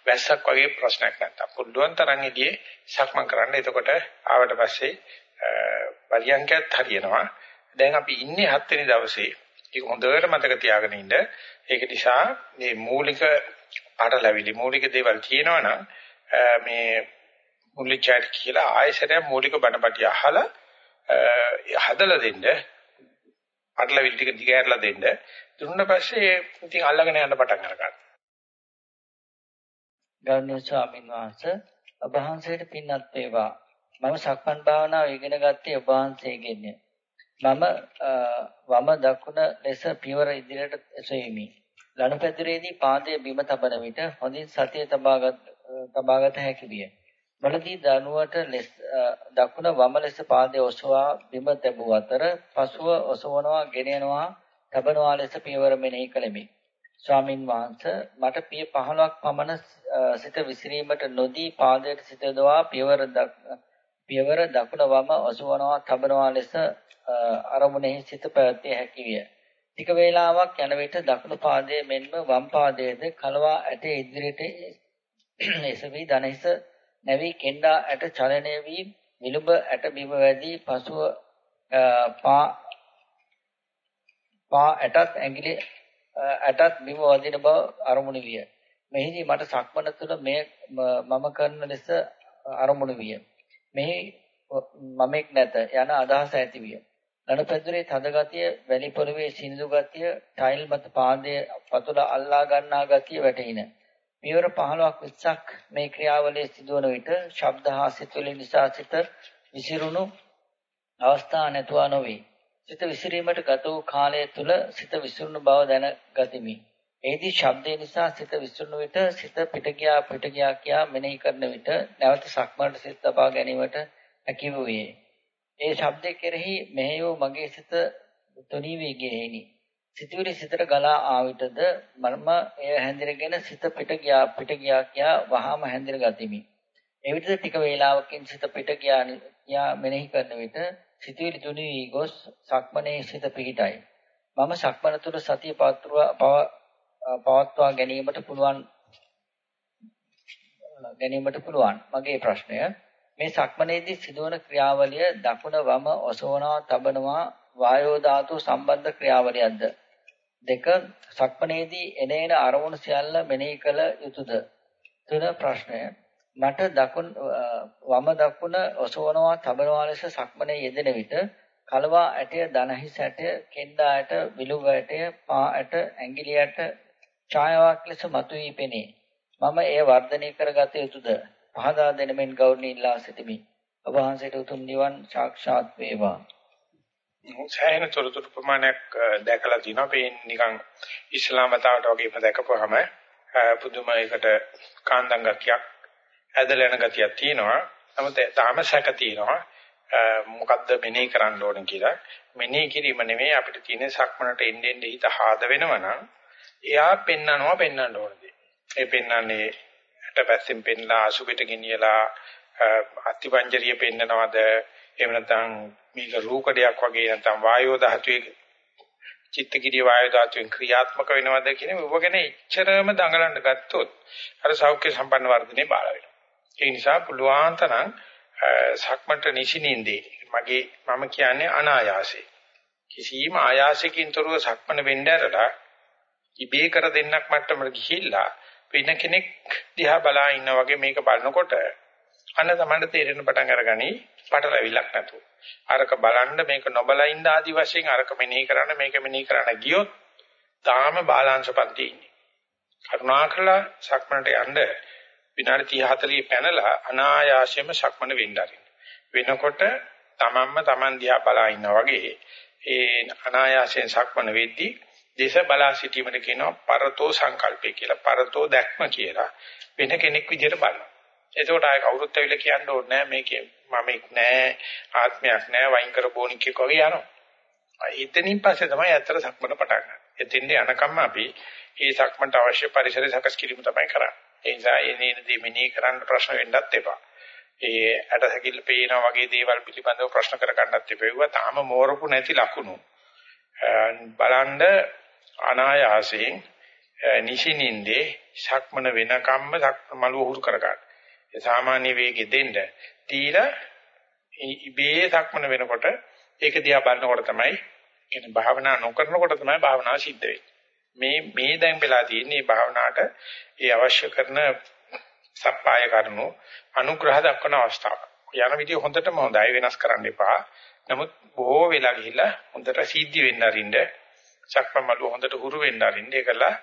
වැස්සක් වගේ ප්‍රශ්නයක් නැත්තම්. පුළුවන් තරම් එළියේ සක්මන් කරන්න. එතකොට ආවට පස්සේ පරියන්කයත් හරියනවා. දැන් අපි ඉන්නේ හත් වෙනි දවසේ. ඒක හොඳට මතක තියාගෙන ඉන්න. ඒක නිසා මේ මූලික පාඩලැවිලි මූලික දේවල් කියනවනම් මේ මුලිචාර් කියලා ආයසරය මූලික බණපටි අහලා හදලා දෙන්න. අටලවිල් ටික දිගහැරලා දෙන්න. දුන්න පස්සේ ඉතින් අල්ලගෙන යන්න පටන් අරගන්න. ගෞරවනීය ස්වාමීන් වහන්සේ ඔබ වහන්සේට පින්වත් වේවා. මම සක්මන් භාවනාව ඉගෙන ගත්තේ ඔබ වහන්සේගෙන්. මම වම දකුණ ලෙස පියවර ඉදිරියට එසෙමි. ලනුපැදුරේදී පාදයේ බිම තබන විට හොඳින් සතිය තබාගත තබාගත හැකි විය. වලදී දනුවට ලෙස දකුණ වම ලෙස පාදයේ ඔසවා බිම තැබුව අතර පසුව ඔසවනවා ගෙනියනවා තබනවා ලෙස පියවර මෙනෙහි කළෙමි. ස්වාමින් වහන්සේ මට පිය 15ක් පමණ සිත විසිරීමට නොදී පාදයට සිත දවා පියවර පියවර දකුණ වම ඔසවනවා තබනවා ලෙස අරමුණෙහි සිත පැවැත්විය හැකි විය. ටික වේලාවක් යන විට දකුණු පාදයේ මෙන්ම වම් පාදයේද කලවා ඇට ඉදිරියට එසවි දනහිස නැවි කෙන්ඩා ඇට චලනය වී විලුඹ ඇට බිම වැදී පසුව පා පා ඇටත් ඇඟිලි ඇටත් බිම වදින බව අරමුණු විය. මෙහිදී මට සක්මන තුළ මේ මම කරන ලෙස අරමුණු විය. මෙහි මමෙක් නැත යන අදහස ඇති විය. ලනපැදුරේ තද ගතිය, වැලි පොළවේ සිනිඳු ගතිය, ටයිල් මත පාදයේ පතුල අල්ලා ගන්නා ගතිය වැටහින. පියවර 15ක් 20ක් මේ ක්‍රියාවලිය සිදුවන විට ශබ්ද හා සිතුවිලි නිසා සිත විසිරුණු අවස්ථා නැතුව නොවේ. සිත විසිරීමට ගත වූ කාලය තුල සිත විසිරුණු බව දැන ගතිමි. එෙහිදී ශබ්දේ නිසා සිත විසිරුණු විට සිත පිට ගියා පිට ගියා කියා මෙනෙහි කරන විට නැවත සක්මනට සිත තබා ගැනීමට හැකි වූයේ. ඒ ශබ්දේ කෙරෙහි මෙහෙය වූ මගේ සිත තුනී වී ගියේනි. සිතුවිලි සිතට ගලා ආවිතද මම එය හැඳිනගෙන සිත පිට ගියා පිට ගියා කියා වහාම හැඳින ගතිමි. එවිට ටික වේලාවකින් සිත පිට ගියා යා මෙනෙහි කරන විට සිතුවිලි තුනී වී ගොස් සක්මනේ සිත පිහිටයි. මම සක්මන තුළ සතිය පවත්වා ගැනීමට පුළුවන් ගැනීමට පුළුවන්. මගේ ප්‍රශ්නය මේ සක්මනේදී සිදුවන ක්‍රියාවලිය දකුණ වම ඔසවනවා තබනවා වායෝ ධාතු සම්බන්ධ ක්‍රියාවලියක්ද දෙක සක්මනේදී එනේන අරමුණු සියල්ල මෙනෙහි කළ යුතුයද තුන ප්‍රශ්නය මට දකුණ වම දකුණ ඔසවනවා තබනවා ලෙස සක්මනේ යෙදෙන විට කලවා ඇටය දනහිස් ඇටය කෙන්දා ඇට විලුඹ ඇටය පා ඇට ඇඟිලි ඇට ඡායාවක් ලෙස මතුවී පෙනේ මම එය වර්ධනය කරගත යුතුයද පහදා දෙනමින් ගෞරවණීය ඉල්ලා සිටිමි. ඔබ වහන්සේට උතුම් නිවන් සාක්ෂාත් වේවා. සෑහෙන තොරතුරු ප්‍රමාණයක් දැකලා තිනවා. මේ නිකන් ඉස්ලාම මතාවට වගේම දැකපුවාම පුදුමයකට කාන්දම් ගතියක් ඇදලා යන ගතියක් තියෙනවා. නමුත් තාම සැක තියෙනවා. මොකද්ද මෙනෙහි කරන්න ඕන කියලා. මෙනෙහි කිරීම නෙමෙයි අපිට තියෙන සක්මනට එන්න එන්න හිත හාද වෙනවනම් එයා පෙන්නනවා පෙන්වන්න ඕනදී. ඒ පෙන්වන්නේ පැත්තෙන් පෙන්ලා අසුබෙට ගෙනියලා අතිපංජරිය පෙන්නනවද එහෙම නැත්නම් මේක රූකඩයක් වගේ නැත්නම් වායෝ ධාතුවේ චිත්තකිරිය වායෝ ධාතුවෙන් ක්‍රියාත්මක වෙනවද කියන එක ගැන එච්චරම දඟලන්න ගත්තොත් අර සෞඛ්‍ය සම්පන්න වර්ධනේ බාල වෙනවා. ඒ නිසා පුළුවන් තරම් සක්මන්ට නිසිනින්දී. මගේ මම කියන්නේ අනායාසේ කිසියම් ආයාසකින් තොරව සක්මන වෙන්න ඇරලා ඉබේ කර දෙන්නක් මට්ටමට ගිහිල්ලා වෙන කෙනෙක් දිහා බලා ඉන්නා වගේ මේක බලනකොට අන්න තමයි තේරෙන පටන් අරගනි පටලවිලක් නැතුව. අරක බලන්න මේක නොබලා ඉඳ ආදි වශයෙන් අරක මෙනෙහි කරන්න මේක මෙනෙහි කරන්න ගියොත් තාම බාලාංශපන්ති ඉන්නේ. කරුණාකරලා සක්මනට යන්න විනාඩි 30 40 පැනලා අනායාසයෙන්ම සක්මන වෙන්න වෙනකොට තමන්ම තමන් දිහා බලා ඉන්නා වගේ ඒ අනායාසයෙන් සක්මන වෙද්දී දේශ බලා සිටීමට කියනවා පරතෝ සංකල්පය කියලා. පරතෝ දැක්ම කියලා. වෙන කෙනෙක් විදිහට බලනවා. එතකොට ආය කවුරුත් ඇවිල්ලා කියන්න ඕනේ නෑ මේකේ මමෙක් නෑ ආත්මයක් නෑ වයින් කර බොනික් එක්ක වගේ යනවා. එතනින් පස්සේ තමයි ඇත්තට සක්මන පටන් ගන්න. එතෙන්ද යනකම් අපි මේ සක්මන්ට අවශ්‍ය පරිසරය සකස් කිරීම තමයි කරන්නේ. ඒ නිසා එනේන දේ මෙනෙහි කරන්න ප්‍රශ්න වෙන්නත් එපා. ඒ ඇටසැකිල්ල පේනා වගේ දේවල් පිළිබඳව ප්‍රශ්න කර ගන්නත් එපා. ඒවා තාම මෝරපු නැති ලකුණු. බලන්න අනායාසයෙන් නිසිනින්දේ සක්මන වෙනකම්ම මළුව හුරු කරගන්න. ඒ සාමාන්‍ය වේගෙ දෙන්න. තීලා ඉබේ සක්මන වෙනකොට ඒක දිහා බලනකොට තමයි කියන්නේ භාවනා නොකරනකොට තමයි භාවනාව සිද්ධ වෙන්නේ. මේ මේ දැන් වෙලා තියෙන්නේ භාවනාවට ඒ අවශ්‍ය කරන සප්පාය කරනු අනුග්‍රහ දක්වන අවස්ථාව. යන විදිය හොඳටම හොඳයි වෙනස් කරන්න එපා. නමුත් බොහෝ වෙලා ගිහිල්ලා හොඳට සිද්ධි වෙන්න අරින්න සක්මමලු හොඳට හුරු වෙන්න අරින්න ඒකලා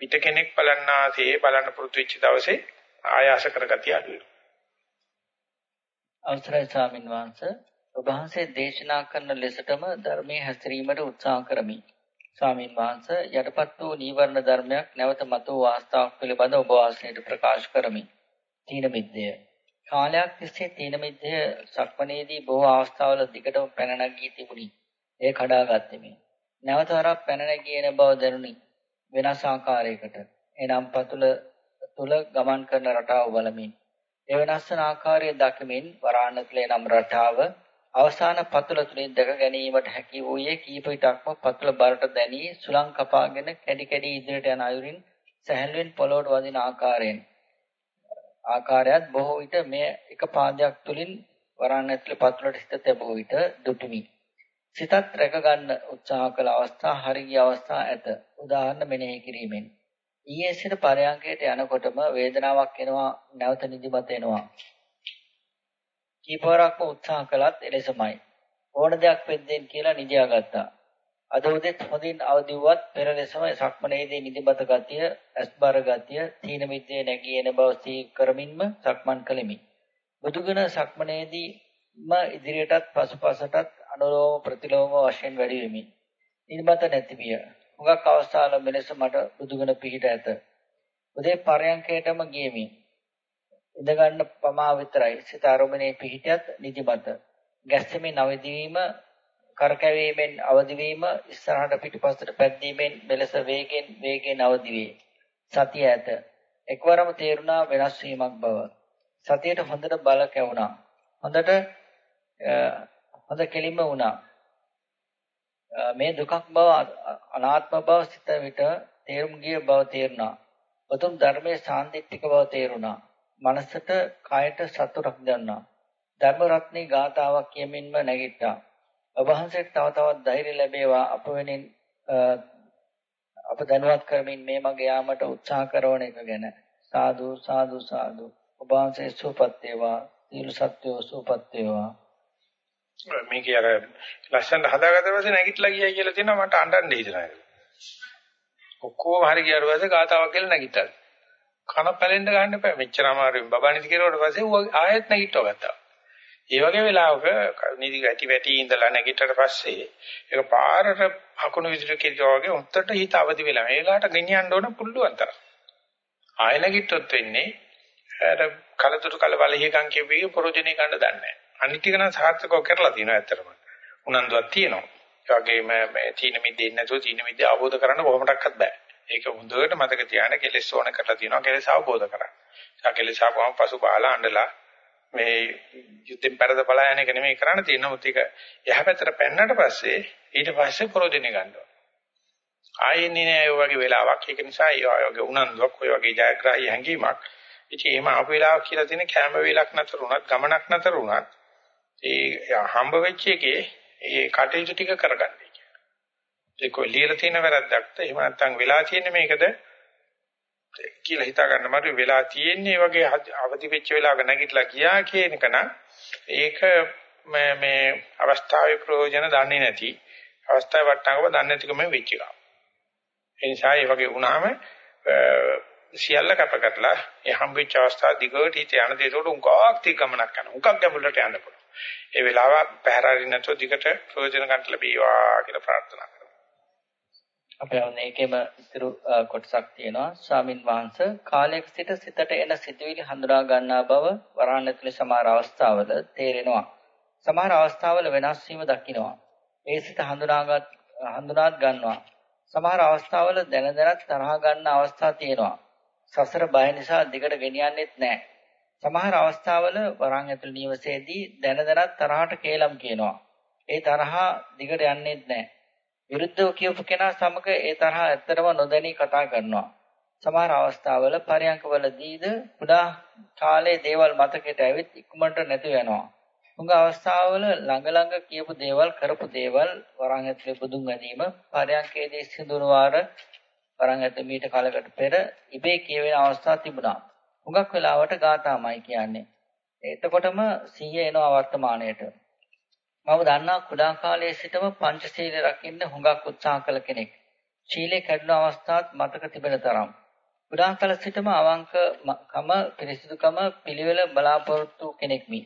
පිට කෙනෙක් බලන්නාසේ බලන්න පුරුදු වෙච්ච දවසේ ආයාස කරගතිය අඩු වෙනවා. අවසරයි ස්වාමින් වහන්සේ ඔබ වහන්සේ දේශනා කරන ලෙසටම ධර්මයේ හැසිරීමට උත්සාහ කරමි. ස්වාමින් වහන්සේ යටපත් වූ නීවරණ ධර්මයක් නැවත මතුව වාස්තාවක් පිළිබඳ ඔබ වාසනයට ප්‍රකාශ කරමි. තීන මිද්දය. කාලයක් තිස්සේ තීන මිද්දය සක්මණේදී බොහෝ අවස්ථාවල දිගටම පැන නැගී තිබුණි. ඒ කඩාගත්තෙමි. නැවත වරක් පැන නැගින බව දැනුනි වෙනස් ආකාරයකට. එනම් පතුල තුල ගමන් කරන රටාව බලමින් ඒ වෙනස් වන ආකාරය දකිමින් වරාණතුලේ නම් රටාව අවසාන පතුල තුලින් දැක ගැනීමට හැකි වූයේ කීප විටක්ම පතුල බරට දැනී සුලං කපාගෙන කැඩි කැඩි ඉදිරියට යන අයුරින් සැහැල්ලුවෙන් පොළොවට වදින ආකාරයෙන්. ආකාරයත් බොහෝ විට මේ එක පාදයක් තුලින් වරාණතුලේ පතුලට හිත තැබුව විට දුටුමි. සිතත් රැක ගන්න උත්සාහ කළ අවස්ථා හරිය අවස්ථා ඇත. උදාහරණ මෙනෙහි කිරීමෙන්. ඊයේ සිට පරයන්කයට යනකොටම වේදනාවක් එනවා නැවත නිදිමත එනවා. කීපවරක්ම උත්සාහ කළත් එලෙසමයි. ඕන දෙයක් වෙද්දෙන් කියලා නිදියා ගත්තා. අද උදේත් හොඳින් අවදි වුවත් පෙර ලෙසම සක්මනේදී නිදිමත ගතිය, ඇස්බර ගතිය, තීන මිද්දේ නැගී එන බව සී කරමින්ම සක්මන් කළෙමි. බුදුගුණ සක්මනේදීම ඉදිරියටත් පසුපසටත් අනුලෝම ප්‍රතිලෝම වශයෙන් වැඩි වෙමි. නිදිමත නැති විය. හුඟක් අවස්ථාවල මෙලෙස මට බුදුගුණ පිහිට ඇත. උදේ පරයන්කයටම ගියමි. ඉඳ ගන්න පමා විතරයි. සිත ආරෝමණේ පිහිටියත් නිදිමත. ගැස්සෙමින් අවදිවීම කරකැවීමෙන් අවදි වීම ඉස්සරහට පිටිපස්සට පැද්දීමෙන් මෙලෙස වේගෙන් වේගෙන් අවදි වේ. සතිය ඇත. එක්වරම තේරුණා වෙනස් වීමක් බව. සතියට හොඳට බල කැවුණා. හොඳට හොඳ කෙලින්ම වුණා. මේ දුකක් බව අනාත්ම බව සිත විට තේරුම් ගිය බව තේරුණා. උතුම් ධර්මයේ සාන්දිටික බව තේරුණා. මනසට කායට සතුටක් දැනුණා. ධර්ම රත්නේ ගාතාවක් කියමින්ම නැගිට්ටා. ඔබ වහන්සේට තව තවත් ධෛර්ය ලැබේවා අප වෙනින් අප දැනුවත් කරමින් මේ මගේ යාමට උත්සාහ කරන එක ගැන සාදු සාදු සාදු ඔබ වහන්සේ සුවපත් වේවා සීල සත්‍යෝ සුවපත් වේවා මේක අර ලස්සන හදාගත්ත පස්සේ නැගිටලා ගියයි කියලා තියෙනවා මට අඬන්න හිතෙනවා ඒක. ඔක්කොම හරි ගියාට පස්සේ ගාතාවක් කියලා නැගිට්ටා. කන පැලෙන්න ගන්න එපා. මෙච්චර අමාරුවෙන් බබානිදි කෙරුවට පස්සේ ඌ ආයෙත් නැගිටව ගත්තා. ඒ වගේ වෙලාවක නිදි ගැටි වැටි ඉඳලා නැගිටට පස්සේ ඒක පාරට අකුණු විදුලි කිරියා වගේ උන්ටට හිත අවදි වෙලා ඒලාට ගෙනියන්න ඕන පුළුවන් තරම්. ආයෙ නැගිට්ටොත් වෙන්නේ අර කලතුරු කල බලහිකම් කියපේ ප්‍රෝජනේ ගන්න දන්නේ නැහැ. අනිත් ටික නම් සාර්ථකව කරලා තියෙනවා ඇත්තටම. උනන්දුවක් තියෙනවා. ඒ වගේම මේ තීන මිද්දේ නැතුව තීන මිද්දේ අවබෝධ කරගන්න කොහොමඩක්වත් බෑ. ඒක හොඳට මතක තියාගෙන කෙලෙස් ඕන කරලා තියෙනවා කෙලෙස් අවබෝධ කරගන්න. ඒ කෙලෙස් ආවම පසු බාලා අඬලා මේ යුද්ධෙන් පෙරද බලා යන එක නෙමෙයි කරන්න තියෙන්නේ. මොකද ඒක යහපැතට පැන්නට පස්සේ ඊට පස්සේ ප්‍රෝජනෙ ගන්නවා. ආයෙන්නේ නෑ ඔය වගේ වෙලාවක්. ඒක නිසා ඒ වගේ උනන්දුවක් ඔය වගේ ජයග්‍රාහී හැඟීමක්. ඉතින් එහෙම ආපු වෙලාවක් කියලා තියෙන කැම වේලක් නැතර උනත් ගමනක් නැතර උනත් ඒ හම්බ වෙච්ච එකේ ඒ කටයුතු ටික කරගන්නයි කියන්නේ. ඒක ලියලා තියෙන වැරද්දක්ද එහෙම නැත්නම් වෙලා තියෙන්නේ මේකද කියලා හිතා ගන්න මට වෙලා තියෙන්නේ වගේ අවදි වෙච්ච වෙලාවක නැගිටලා ගියා කියන එක නම් ඒක මේ අවස්ථාවේ ප්‍රයෝජන දන්නේ නැති අවස්ථාවේ වටනකම දන්නේ නැතිකම වෙච්ච එක. ඒ නිසා මේ වගේ වුණාම සියල්ල කැප කරලා ඒ හම්බෙච්ච අවස්ථාව දිගට හිත යන දේට උංගක් තිය ගමනක් කරනවා. උංගක් ගැඹුරට යන්න පුළුවන්. ඒ වෙලාව පැහැරාරින් නැතුව දිගට ප්‍රයෝජන ගන්න ලැබේවා කියලා ප්‍රාර්ථනා කරමු. අපේ මේකෙම ඉතුරු කොටසක් තියෙනවා. ස්වාමින් වහන්සේ කාලයක සිට සිතට එන සිතුවිලි හඳුනා ගන්නා බව වරහන් ඇතුලේ සමහර අවස්ථාවල තේරෙනවා. සමහර අවස්ථාවල වෙනස් වීම දකින්නවා. ඒ සිත හඳුනාගත් හඳුනාත් ගන්නවා. සමහර අවස්ථාවල දැන දැනත් තරහ ගන්න අවස්ථා තියෙනවා. සසර බය නිසා දිගට ගෙනියන්නෙත් නැහැ. සමහර අවස්ථාවල වරන් ඇතුළු නිවසේදී දැන දැනත් තරහට කේලම් කියනවා. ඒ තරහා දිගට යන්නේ නැහැ. විරුද්ධව කියපු කෙනා සමග ඒ තරහ ඇත්තටම නොදැනී කතා කරනවා. සමහර අවස්ථාවල පරයන්කවලදීද කුඩා කාලේ දේවල් මතකයට ඇවිත් ඉක්මනට නැතු වෙනවා. උඟ අවස්ථාවල ළඟ ළඟ කියපු දේවල් කරපු දේවල් වරන් ඇතුලේ බුදුන් වැදීම පරයන්කේදී සිදුවන වාර වරන් ඇතුලේ මීට කාලයකට පෙර ඉබේ කියවෙන අවස්ථා තිබුණා. හුඟක් වෙලාවට ගාතාමයි කියන්නේ. එතකොටම සිහිය එනවා වර්තමාණයට. මම දන්නා කුඩා කාලයේ සිටම පංචශීල රකින්න හුඟක් උත්සාහ කළ කෙනෙක්. ශීලයේ කැඩුණු අවස්ථාත් මතක තිබෙන තරම්. කුඩා කාල සිටම අවංකකම පිරිසිදුකම පිළිවෙල බලාපොරොත්තු කෙනෙක්මි.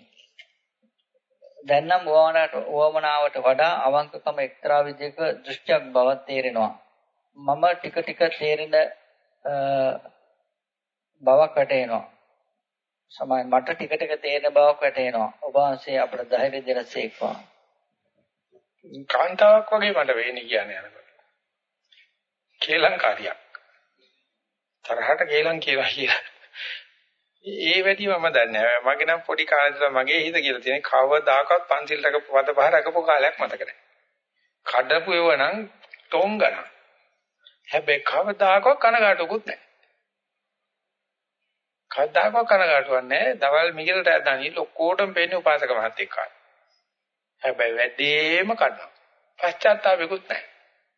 දැන් නම් වමනාවට වඩා අවංකකම එක්තරා විදිහක දෘෂ්ටියක් බවක් තේරෙනවා. මම ටික ටික තේරෙන බවක් වැටෙනවා. සමහර මට ටික ටික තේරෙන බවක් වැටෙනවා. ඔබ වහන්සේ අපට ධෛර්ය දෙනසේක්වා. කාන්තාවක් වගේ මට වෙන්නේ කියන්නේ යනකොට. කේලංකාරියක්. තරහට කේලං කියලා කියලා. ඒ වැඩි මම දන්නේ නැහැ. මගේ නම් පොඩි කාලේ ඉඳලා මගේ හිත කියලා තියෙන කවදාකවත් පන්සිල් රකපු වද පහ රකපු කාලයක් මතක නැහැ. කඩපු ඒව නම් තොංගන. හැබැයි කවදාකවත් කනගාටුකුත් නැහැ. කවදාකවත් කනගාටුවක් නැහැ. දවල් මිගලට ඇදණි ලොක්කොටම පේන්නේ උපාසක මහත්තයෙක් කාට. හැබැයි වැඩිම කඩනවා. පශ්චාත්තාපෙකුත් නැහැ.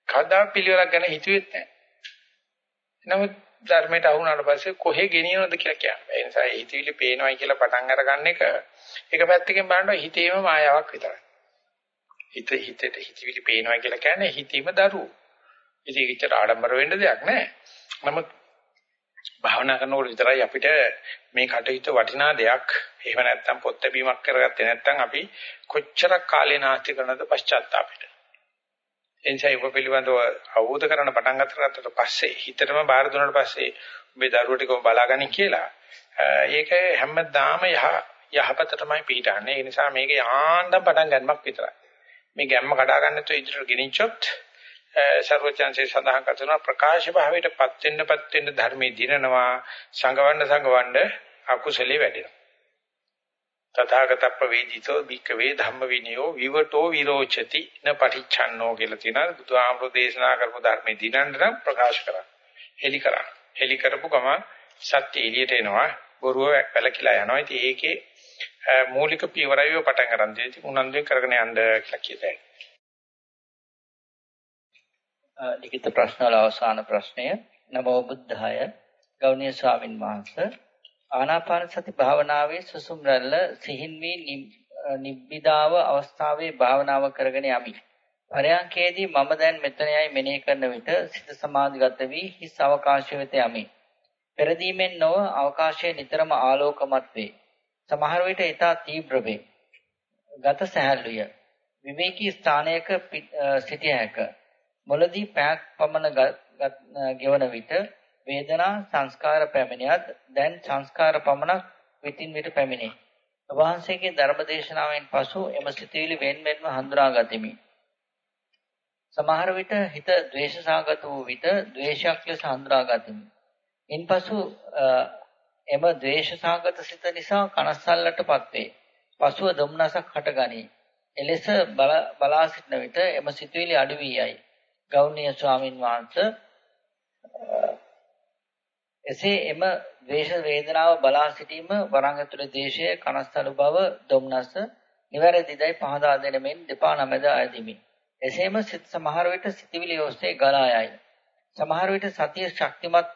කවදා පිළිවෙලක් ගැන හිතුවෙත් නැහැ. නමුත් ධර්මයට අහුණාට පස්සේ කොහෙ ගෙනියනවද කියලා කියන්නේ. ඒ නිසා හිතවිලි පේනවයි කියලා පටන් අරගන්න එක එක පැත්තකින් බලනවා හිතේම මායාවක් විතරයි. හිත හිතට හිතවිලි පේනවා කියලා කියන්නේ හිතීම දරුවෝ. ඉතින් ඒකට ආඩම්බර වෙන්න දෙයක් නැහැ. නමුත් භාවනා කරනකොට විතරයි අපිට මේ කටයුතු වටිනා දෙයක්. එහෙම නැත්නම් පොත් බැීමක් කරගත්තේ නැත්නම් අපි කොච්චරක් කාලේ නාස්ති කරනවද පශ්චාත්තාපෙට. එනිසා ඒක පිළිබඳව අවබෝධ කරගන්න පටන් ගන්නකට පස්සේ හිතටම බාර දුන්නාට පස්සේ මේ දරුවෝ ටිකම බලාගනි කියලා ඒක හැමදාම යහ යහපතටමයි පිටන්නේ. ඒ නිසා මේක යාන්දම් පටන් ගන්නමක් විතරයි. මේ ගැම්ම කඩා ගන්න නැතුව ඉදිරියට ගෙනිච්චොත් ਸਰවචන්සේ සඳහන් කරන ප්‍රකාශ භාවයටපත් වෙන්නපත් වෙන්න ධර්මයේ දිනනවා සංගවන්න සංගවන්න අකුසලේ වැඩෙනවා. තථාගතප්ප වේදිතෝ භික්කවේ ධම්ම විනයෝ විවටෝ විරෝචති න පටිච්චන්නෝ කියලා තියෙනවා බුදුහාමුදුරෝ දේශනා කරපු ධර්මයේ දිනන්න නම් ප්‍රකාශ කරා. හෙලි කරා. හෙලි කරපු ගම සත්‍ය එළියට එනවා බොරුව වැළකීලා යනවා. ඉතින් ඒකේ මූලික පියවරයව පටන් ගන්න දෙයි උනන්දුවෙන් කරගෙන යන්න කියලා කියතයි. ලිඛිත ප්‍රශ්න වල අවසාන ප්‍රශ්නය නමෝ බුද්ධාය ගෞණීය ස්වාමින් වහන්සේ ආනාපාන සති භාවනාවේ සුසුම් රැල්ල සිහින් වී නිබ්බිදාව අවස්ථාවේ භාවනාව කරගෙන යමි. පරයන්කේදී මම දැන් මෙතනයි මෙනෙහි කරන විට සිත සමාධිගත වී හිස් අවකාශය වෙත යමි. පෙරදීමෙන් නොව අවකාශයේ නිතරම ආලෝකමත් වේ. සමහර විට ඊටා තීව්‍ර වේ. ගත සහැල්ලුය. විවේකී ස්ථානයක සිටිය හැක. මුලදී පැයක් පමණ ගෙවන විට වේදනා සංස්කාර පැමිණියත් දැන් සංස්කාර පමණක් විතින් විට පැමිණේ. වහන්සේගේ ධර්මදේශනාවෙන් පසු එම සිතුවිලි වෙන් වෙන්ව හඳුනා ගතිමි. සමහර විට හිත ද්වේෂසහගත වූ විට ද්වේෂයක් ලෙස හඳුනා ගතිමි. ඉන්පසු එම ද්වේෂසහගත සිත නිසා කනස්සල්ලටපත් වේ. පසුව දොම්නසක් හටගනී. එලෙස බලා සිටන විට එම සිතුවිලි අඩු වී යයි. ගෞණීය ස්වාමින් වහන්සේ එසේ එම ද්වේෂ වේදනාව බලා සිටීම වරන් ඇතුළේ දේශයේ කනස්සලු බව දුම්නස නිවැරදිදයි පහදා දෙන මෙන් දෙපා නමද ආදිමි. එසේම සිත සමහර විට සිතවිලි ඔස්සේ ගලා යයි. සමහර විට සතිය ශක්තිමත්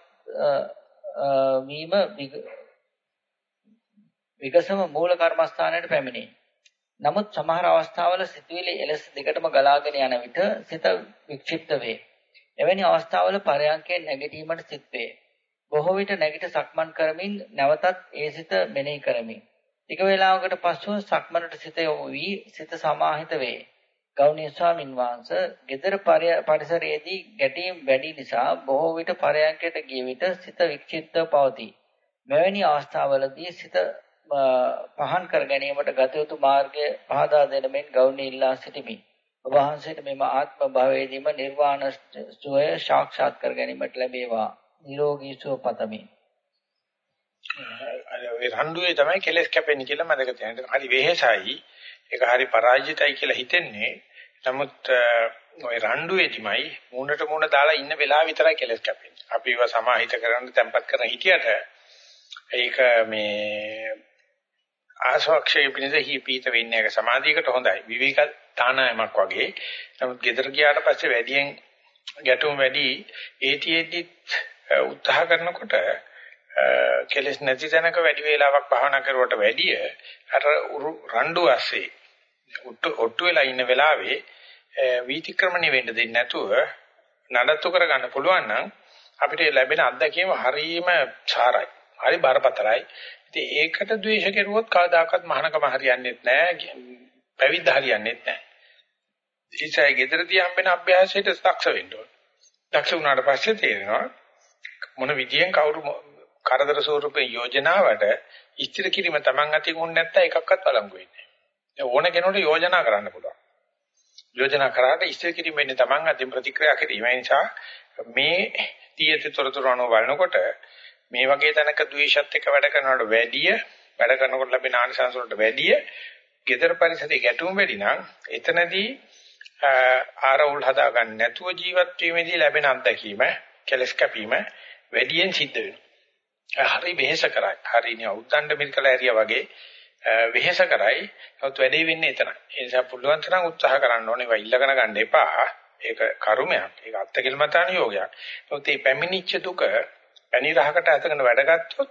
වීම විගසම මූල කර්මස්ථානයට පැමිණේ. නමුත් සමහර අවස්ථාවල සිතුවිලි එලෙස දිගටම ගලාගෙන යන විට සිත වික්ෂිප්ත වේ. එවැනි අවස්ථාවල පරයන්කේ නැගිටීමට සිත් වේ. බොහෝ විට නැගිට සක්මන් කරමින් නැවතත් ඒ සිත මෙනෙහි කරමි. ටික වේලාවකට පසුව සක්මනට සිත යොමු වී සිත සමාහිත වේ. ගෞණීය ස්වාමින් වහන්සේ gedara පරිසරයේදී ගැටීම් වැඩි නිසා බොහෝ විට පරයන්කයට ගිය විට සිත වික්ෂිප්තව පවතී. මෙවැනි අවස්ථාවලදී සිත පහන් කර ගැනීමට ගත යුතු මාර්ගය පහදා දෙන මෙන් ගෞණීය ඉල්ලා සිටිමි. ඔබ වහන්සේට මෙම ආත්ම භවයේදීම නිර්වාණ සුවය සාක්ෂාත් කර ගැනීමට ලැබේවා. නිරෝගී සුව පතමි. අර ඒ රණ්ඩුවේ තමයි කෙලස් කැපෙන්නේ කියලා මතක තියාගන්න. හරි වෙහෙසයි. ඒක හරි පරාජිතයි කියලා හිතෙන්නේ. නමුත් ওই රණ්ඩුවේදීමයි මූණට මූණ දාලා ඉන්න වෙලාව විතරයි කෙලස් කැපෙන්නේ. අපි ඒවා සමාහිත කරන්න තැම්පත් කරන හිටියට ඒක මේ ආසවක්ෂේ පිණිස හිපීත වෙන්නේ එක සමාධියකට හොඳයි. විවේක තානායමක් වගේ. නමුත් ගෙදර ගියාට පස්සේ වැඩියෙන් ගැටුම් වැඩි ඒටිඑඩි උත්සාහ කරනකොට කෙලස් නැති තැනක වැඩි වේලාවක් භාවනා කරුවට වැඩිය අර රණ්ඩු ඇස්සේ ඔට්ටු වෙලා ඉන්න වෙලාවේ වීතික්‍රමණය වෙන්න දෙන්නේ නැතුව නඩත්තු කරගන්න පුළුවන් නම් අපිට ලැබෙන අත්දැකීම හරීම සාරයි. හරි බරපතලයි. ඉතින් ඒකට ද්වේෂ කෙරුවොත් කවදාකවත් මහානකම හරියන්නේ නැහැ. පැවිද්ද හරියන්නේ නැහැ. ඉතින් ගෙදරදී හම්බෙන අභ්‍යාසයට දක්ෂ වෙන්න ඕන. දක්ෂ වුණාට පස්සේ තේරෙනවා මොන විදියෙන් කවුරු කරදර ස්වරූපේ යෝජනාවට ඉස්තිර කිරීම Taman අතින් උන් නැත්නම් එකක්වත් බලංගු වෙන්නේ නැහැ. ඕන කෙනෙකුට යෝජනා කරන්න පුළුවන්. යෝජනා කරාට ඉස්තිර කිරීම වෙන්නේ Taman අතින් ප්‍රතික්‍රියා කිරීම. ඒ නිසා මේ තීයත තොරතුරු අනුව බලනකොට මේ වගේ තැනක ද්වේෂත් එක්ක වැඩ කරනවට වැඩිය වැඩ කරනකොට ලැබෙන ආනිසංස වලට වැඩිය gedara පරිසරයේ ගැටුම් වැඩි නම් එතනදී ආරවුල් හදා ගන්න නැතුව ජීවත් වීමේදී ලැබෙන අත්දැකීම කෙලස් කැපීම වැඩියෙන් සිද්ධ වෙනවා. හරි වෙහෙස කරයි. හරිනේ උද්දණ්ඩ මිල්කල ඇරියා වගේ වෙහෙස කරයි. නමුත් වැඩේ වෙන්නේ එතනයි. ඒ නිසා පුළුවන් තරම් උත්සාහ කරන්න ඕනේ. ඒවා ඉල්ලගෙන ගන්න එපා. ඒක කර්මයක්. ඒක අත්කලමතාන යෝගයක්. නමුත් මේ පැමිණිච්ච දුක පැණි රහකට අතගෙන වැඩ ගත්තොත්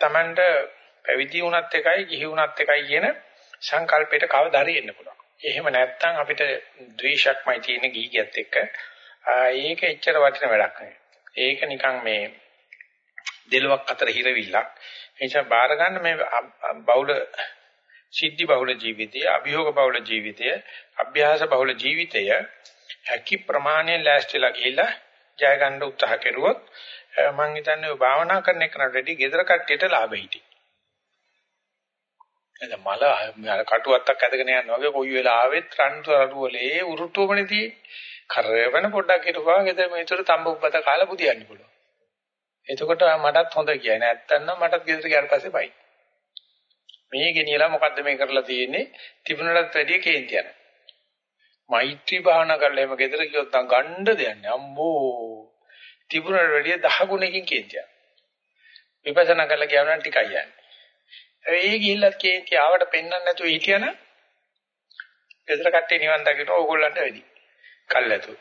තමන්ට පැවිදි වුණත් එකයි ගිහි වුණත් එකයි කියන සංකල්පයට කවදාරි එන්න පුළුවන්. එහෙම නැත්නම් අපිට ද්වේෂයක්මයි තියෙන ගිහියත් එක්ක ඒක එච්චර වටින වැඩක් නෙවෙයි. ඒක නිකන් මේ දෙලොක් අතර හිරවිල්ලක්. ඒ නිසා බාර ගන්න මේ බහුල සිද්ධි බහුල ජීවිතය, අභියෝග බහුල ජීවිතය, අභ්‍යාස බහුල ජීවිතය හැකි ප්‍රමාණයෙන් ලෑස්තිලා ගිහිල්ලා ජය ගන්න උත්සාහ කෙරුවොත් මම හිතන්නේ ඔය භාවනා කරන එකට වැඩි gedara කට්ටියට ලාභ හිටි. එද මල අර කටුවත්තක් ඇදගෙන යනවා වගේ කොයි වෙලාවෙත් රන්තරවලේ උරුට්ටුවමනේ තියෙන්නේ. කරවන පොඩ්ඩක් හිටපුවා ගෙදර මේතර තඹුප්පත කාලා පුදියන්න පුළුවන්. එතකොට මටත් හොඳ කියයි. නැත්තම් නම් මටත් ගෙදර ගියාට පස්සේ බයි. මේ ගෙනියලා මොකද්ද මේ කරලා තියෙන්නේ? තිබුණටත් වැඩිය කේන්ති යනවා. මෛත්‍රී භාවනා කරලා එහෙම ගෙදර ගියොත් නම් ගණ්ඩ දෙන්නේ. අම්බෝ. තිබුණට වැඩිය 10 ගුණකින් කේන්ති යනවා. විපස්සනා කරලා කියනවා ටිකයි යන්නේ. ඒ ගිහිල්ලත් කේන්ති ආවට පෙන්වන්න නැතුව හිටියන ගෙදර කට්ටිය නිවන් දකින්න ඕගොල්ලන්ට වැඩි. කල්ැතු.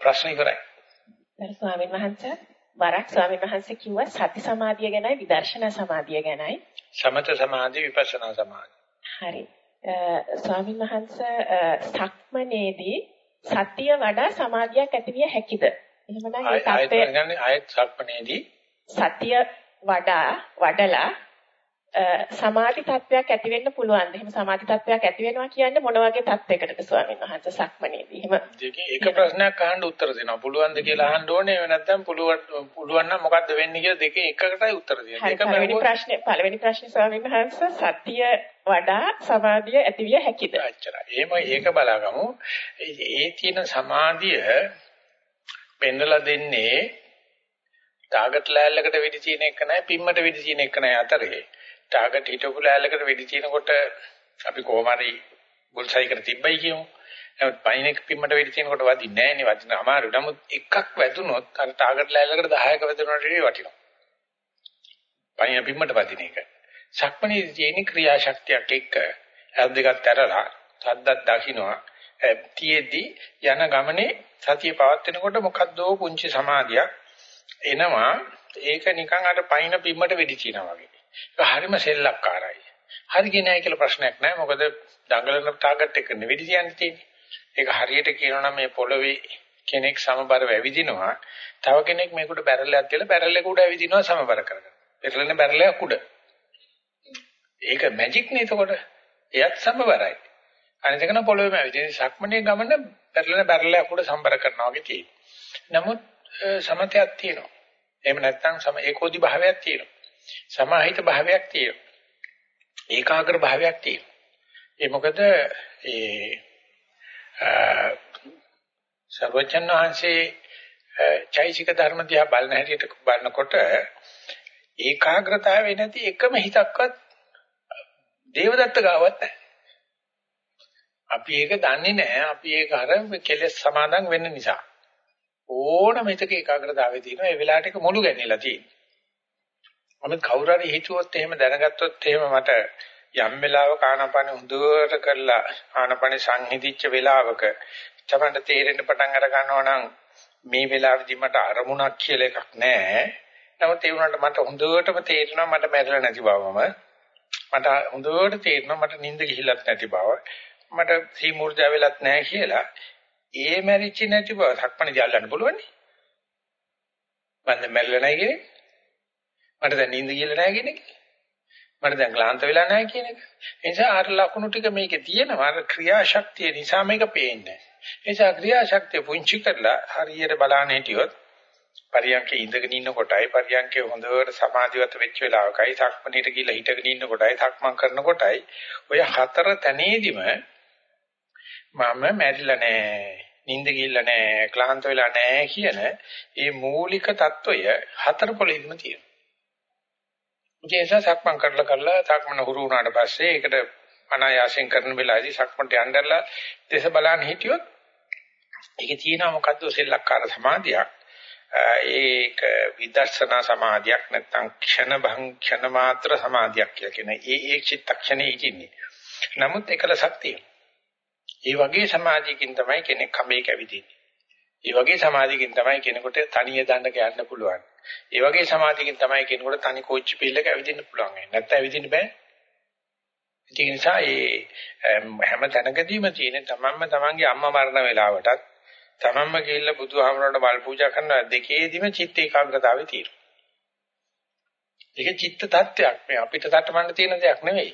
ප්‍රශ්න ඉවරයි. ගරු ස්වාමීන් වහන්සේ වරක් ස්වාමීන් වහන්සේ කිව්වා සති සමාධිය ගැනයි විදර්ශනා සමාධිය ගැනයි. සමත සමාධි විපස්සනා සමාධි. හරි. ස්වාමීන් වහන්සේ සක්මනේදී සතිය වඩා සමාධියක් ඇතිවිය හැකිද? එහෙමනම් ඒ තත්ත්වය ආයත් සක්මනේදී සතිය වඩා වඩලා සමාධි තත්වයක් ඇති වෙන්න පුළුවන්ද? එහෙම සමාධි තත්වයක් ඇති වෙනවා කියන්නේ මොන වගේ තත්වයකටද ස්වාමීන් වහන්සේ සක්මනේදී? එහෙම දෙකේ එක ප්‍රශ්නයක් අහන්න උත්තර දෙනවා. පුළුවන්ද කියලා අහන්න ඕනේ. එහෙම නැත්නම් පුළුවන් පුළුවන් නම් මොකද්ද වෙන්නේ කියලා දෙකේ එකකටයි උත්තර දෙන්නේ. දෙකම පළවෙනි ප්‍රශ්නේ පළවෙනි ප්‍රශ්නේ ස්වාමීන් වහන්සේ සතිය වඩා සමාධිය ඇතිවිය හැකිද? අච්චරයි. එහෙම ඒක බලාගමු. ඒ තියෙන සමාධිය පෙන්නලා දෙන්නේ ටාගට් ලෑල්ලකට වෙඩි තියෙන එක නෑ පිම්මට වෙඩි තියෙන එක නෑ අතරේ ටාගට් හිටපු ලෑල්ලකට වෙඩි තිනකොට අපි කොහොම හරි බුල්සයි කර තිබ්බයි කියමු. නමුත් පයින් පිම්මට වෙඩි තිනකොට වදින්නේ නැහැ නේ වදින අමාරු. නමුත් එකක් වැදුනොත් අර ටාගට් ලෑල්ලකට 10ක වැදුනට වටිනවා. පයින් පිම්මට වදින එක. සක්මණේ තියෙන ක්‍රියාශක්තියක් එක්ක ඇස් දෙකත් ඇරලා සද්දක් දකින්නවා. තියේදී යන ගමනේ සතිය පවත්වනකොට මොකද්දෝ පුංචි සමාධියක් එනවා. ඒක නිකන් අර පයින් පිම්මට වෙඩි තිනවා වගේ. ඒක හරිම සෙල්ලක්කාරයි. හරියන්නේ නැහැ කියලා ප්‍රශ්නයක් නැහැ. මොකද දඟලන ටාගට් එක නෙවෙයි තියන්නේ තියෙන්නේ. ඒක හරියට කියනවා නම් මේ පොළවේ කෙනෙක් සමබර වෙවිදිනවා. තව කෙනෙක් මේකට බැරලයක් කියලා බැරල් එක උඩ ඇවිදිනවා සමබර කරගෙන. පෙරලෙන බැරලයක් උඩ. ඒක මැජික් නේ එතකොට. එයත් සමබරයි. අනිත් එක නම් පොළොවේම ඇවිදින සක්මනේ ගමන පෙරලෙන බැරලයක් උඩ සම්බර කරනවා වගේ තියෙනවා. නමුත් සමතයක් තියෙනවා. එහෙම නැත්නම් සම ඒකෝදි භාවයක් තියෙනවා. සමාහිත භාවයක් තියෙනවා. ඒකාග්‍ර භාවයක් තියෙනවා. ඒ මොකද ඒ සර්වචන් වහන්සේ චෛසික ධර්ම දිහා බලන හැටියට බලනකොට ඒකාග්‍රතාවය නැති එකම හිතක්වත් දේවදත්ත ගාවත් නැහැ. අපි ඒක දන්නේ නැහැ. අපි ඒක අර කෙලෙස් සමාදන් වෙන්න නිසා. ඕනම හිතක ඒකාග්‍රතාවය තියෙනවා. ඒ වෙලාවට ඒක මුළු ගැන්නේලා තියෙනවා. මම කවුරු හරි හිතුවොත් එහෙම දැනගත්තොත් එහෙම මට යම් වෙලාවක ආනපන හොඳට කරලා ආනපන සංහිදිච්ච වෙලාවක තමයි තේරෙන්න පටන් අර ගන්නවා නම් මේ වෙලාවේදී මට අරමුණක් කියලා එකක් නැහැ. නමුත් ඒ වුණාට මට හොඳටම තේරෙනවා මට මැරෙලා නැති බවම. මට හොඳට තේරෙනවා මට නිින්ද ගිහිල්ලත් නැති බව. මට සීමුර්ජා වෙලත් නැහැ කියලා. ඒ මැරිච්ච නැති බව සක්මණ ජල්ලන්න පුළුවන් නේ. මම මැරෙලා නැහැ කියන්නේ. මට දැන් නිින්ද කියලා නැහැ කියන එක. මට දැන් ක්ලාන්ත වෙලා නැහැ කියන එක. ඒ නිසා අර ලකුණු ටික මේකේ තියෙනවා. අර ක්‍රියාශක්තිය නිසා මේක පේන්නේ. ඒ නිසා ක්‍රියාශක්තිය පුංචි කරලා හරියට බලන්න හිටියොත් පරියන්කේ ඉඳගෙන ඉන්න කොටයි පරියන්කේ හොඳට සමාධිගත වෙච්ච වෙලාවකයි සක්මණේට ගිහිල්ලා හිටගෙන ඉන්න කොටයි සක්මන් කරන කොටයි ඔය හතර තැනේදිම මම මැරිලා නැහැ නිින්ද ගිහිල්ලා නැහැ ක්ලාන්ත වෙලා නැහැ කියන ඒ මූලික తত্ত্বය හතර පොළේදිම තියෙනවා. ඒ නිසා සක්මන් කරලා කරලා සක්මන හුරු වුණාට පස්සේ ඒකට අනායාසයෙන් කරන වෙලාවේදී සක්මන්ට යnderලා දේශ බලන්න හිටියොත් ඒකේ තියෙනවා මොකද්ද? සෙල්ලක්කාර සමාධියක්. ඒක විදර්ශනා සමාධියක් නැත්නම් ක්ෂණ භං ක්ෂණ මාත්‍ර සමාධියක් කියලා කියන ඒ ඒ චිත්තක්ෂණේ ඉතින්නේ නමුත් එකලසක් තියෙනවා ඒ වගේ සමාධියකින් තමයි කෙනෙක් කමේ කැවිදින්නේ ඒ වගේ සමාධියකින් තමයි කෙනෙකුට තනිය දණ්ඩක යන්න පුළුවන්. ඒ වගේ සමාධියකින් තමයි කෙනෙකුට තනි කෝච්චි පිල්ලක ඇවිදින්න පුළුවන්. නැත්නම් ඇවිදින්න බෑ. ඒ නිසා මේ හැම තැනකදීම තියෙන තමන්ම තමන්ගේ අම්මා මරණ වෙලාවටත් තමන්ම ගිහිල්ලා බුදුහාමරණ මල් පූජා කරන දෙකේදීම චිත්ත ඒකාග්‍රතාවේ තියෙනවා. ඒක චිත්ත tattයක් මේ අපිට තටමන්න තියෙන දෙයක් නෙවෙයි.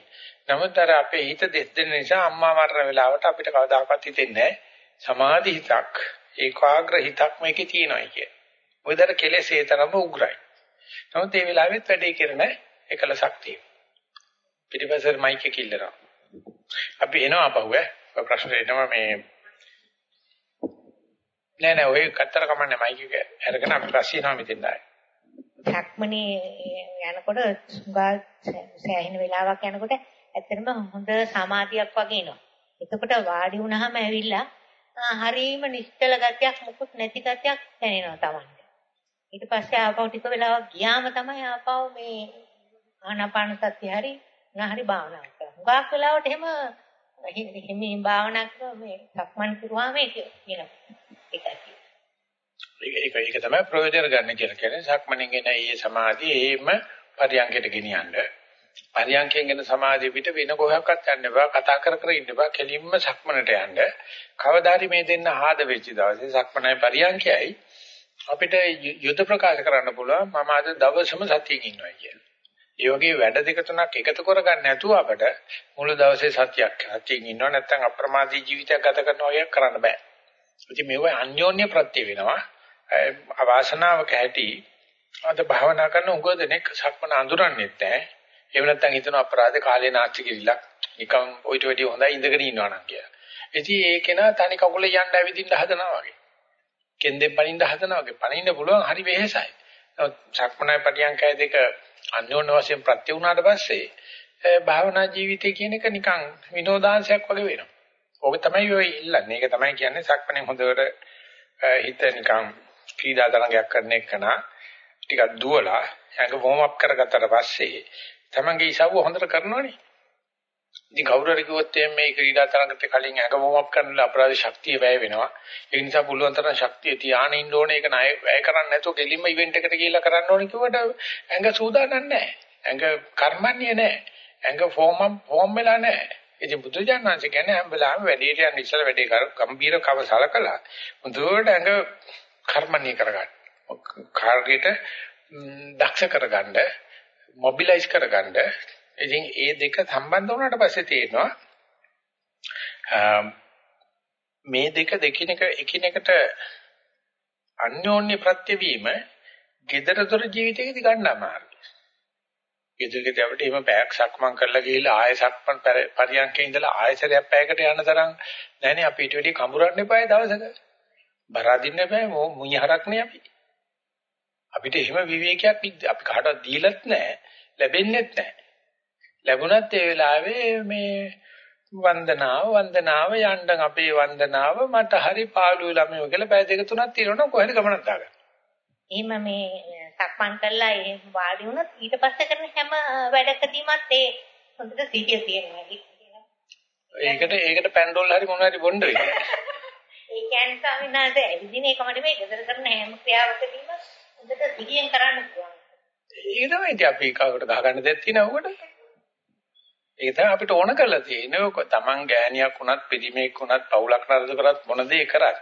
නමුත් අර අපේ හිත දෙස් දෙන නිසා අම්මා මරණ වෙලාවට අපිට කවදාකවත් හිතෙන්නේ සමාධි හිතක් ඒකාග්‍ර හිතක් මේකේ තියෙනවා කිය. මොකදර කෙලෙස් ඒ තරම උග්‍රයි. නමුත් මේ වෙලාවෙත් වැඩේ කරන එකලසක් තියෙනවා. පිටිපස්සෙ මයික් එක කිල්ලනවා. අපි එනවා අපහුව ප්‍රශ්න එනවා මේ නෑ නෑ ඔය කතර කමන්නේ මයික් එක අරගෙන අපි පස්සේ එනවා මෙතෙන් ආයේ. ධක්මනේ යනකොට සුගා සෑහෙන වෙලාවක් යනකොට ඇත්තටම හොඳ සමාධියක් වගේ එනවා. එතකොට වාඩි වුණාම ඇවිල්ලා හරීම නිශ්චල ගතියක් මුකුත් නැති ගතියක් දැනෙනවා Tamanට. ඊට පස්සේ ආපහු ටික වෙලාවක් ගියාම තමයි ආපහු මේ ආනාපාන සතිය හරි නහරි භාවනා කරනවා. හුඟක් වෙලාවට එහෙම හිමින් භාවනා කරලා මේ සක්මන් කරුවාම ඒක වෙනවා. ඒකයි. ඒක ඒක තමයි ප්‍රයෝජන ගන්න කියලා කියන්නේ සක්මණෙන් එන ඒ සමාධිය ඒම පරියන්කයට ගෙනියන්න. පරියන්කෙන් එන සමාධිය පිට වෙන කොහොක්වත් යන්න බෑ කතා කර කර ඉන්න බෑ කෙලින්ම සක්මණට යන්න. කවදාරි මේ දෙන්න ආද වෙච්ච දවසේ සක්මණයි පරියන්කයයි අපිට යුද ප්‍රකාශ කරන්න පුළුවන් මම අද දවසම සතියෙන් ඉන්නවා කියලා. ඒ වගේ වැඩ දෙක තුනක් එකතු කරගන්න නැතුව අපිට මුළු දවසේ සතියක් සතියෙන් ඉන්නව නැත්නම් අප්‍රමාදී ජීවිතයක් ගත කරනවා වගේ කරන්න බෑ. ඉතින් මේව අන්‍යෝන්‍ය ප්‍රත්‍ය වෙනවා. අවාසනාවක ඇති අද භාවනා කරන උගව දෙනෙක් සක්මන අඳුරන්නේ නැහැ. එහෙම නැත්නම් හිතන අපරාධ කාලේ නාස්ති කිරිලක් නිකන් ඔయిత වැඩි හොඳයි ඉඳගෙන ඉන්නවා නම් කියලා. ඉතින් ඒක නා තනි කකුලේ යන්න ඇවිදින්න හදනවා වගේ. කෙන්දෙන් පනින්න හදනවා වගේ. පනින්න පුළුවන් හරි වෙහෙසයි. සක්මනයි පටියංකය දෙක අන්‍යෝන්‍ය වශයෙන් ප්‍රත්‍ය වුණාට පස්සේ භාවනා ජීවිතය කියන එක නිකන් විනෝදාංශයක් වගේ වෙනවා. ඕක තමයි ඔය ඉල්ලන්නේ. ඒක තමයි කියන්නේ සක්මනේ හොඳට හිත නිකන් ක්‍රීඩා තරඟයක් කරන එකන ටිකක් දුවලා ඇඟ වෝම් අප් කරගත්තට පස්සේ තමන්ගේ ඉසව්ව හොඳට කරනවනේ. ඉතින් කවුරු හරි කිව්වොත් මේ ක්‍රීඩා තරඟට කලින් ඇඟ වෝම් අප් කරනලා අපරාධ ශක්තිය වැය වෙනවා. ඒ නිසා පුළුවන් තරම් ශක්තිය තියාගෙන ඉන්න ඕනේ. ඒක ණය වැය කරන්නේ නැතුව දෙලින්ම ඉවෙන්ට් එකට ගිහිල්ලා කරන්න ඕනේ කිව්වට ඇඟ සූදානම් නැහැ. ඇඟ කර්මන්නේ නැහැ. ඇඟ ෆෝම් අප් ෆෝම් වෙලා නැහැ. ඉතින් බුදුජානනාංශ කියන්නේ හැම වෙලාවෙම වැඩේට යන ඉස්සර වැඩේ කර ගම්බීර කව සලකලා මුදුවට ඇඟ කර්මණීය කරගන්න. කාර්යයට දක්ෂ කරගන්න, මොබිලයිස් කරගන්න. ඉතින් ඒ දෙක සම්බන්ධ වුණාට පස්සේ තේරෙනවා මේ දෙක දෙකිනෙක එකිනෙකට අන්‍යෝන්‍ය ප්‍රත්‍යවීම gedara dora ජීවිතයේදී ගන්න අමාරුයි. ගෙදරකට යවට එහෙම පැයක් සක්මන් කරලා ගිහිල්ලා ආයෙ සක්මන් පරියන්කේ ඉඳලා ආයෙසරයක් පැයකට යන තරම් නැහනේ අපි ඊට වැඩි කඹරන්න එපායි දවසක. බරාදින්න එපායි මුඤ්හරක් නේ අපි. අපිට එහෙම විවේකයක් අපි කාටවත් දීලත් නැහැ ලැබෙන්නෙත් නැහැ. ලැබුණත් ඒ වෙලාවේ මේ වන්දනාව වන්දනාව යන්න අපේ වන්දනාව මට හරි පාළුවේ ළමයෝ කියලා පැය දෙක තුනක් තියෙනවනම් කොහෙද ගමනක් දාගන්න. එහෙම මේ සක්මන් කළා ඒ වාඩි වුණොත් ඊට පස්සේ කරන හැම වැඩකදීමත් ඒ හොඳට සිහිය තියෙනවා. ඒකට ඒකට පැන්ඩෝල් හරි මොනවා හරි බොන්න වෙනවා. ඒ කියන්නේ ස්වාමීන් වහන්සේ ඇවිදින එකම නෙමෙයි ගෙදර කරන හැම ක්‍රියාවකදීම හොඳට සිහියෙන් කරන්න පුළුවන්. ඒක තමයි ඉතින් අපි කවකට ගහගන්න දෙයක් තියෙනවා උකට. ඒක තමයි අපිට ඕන කරලා තියෙන්නේ. තමන් ගෑණියක් වුණත්, පිරිමියෙක් වුණත්, පවුලක් නරද කරත් මොන දේ කරත්.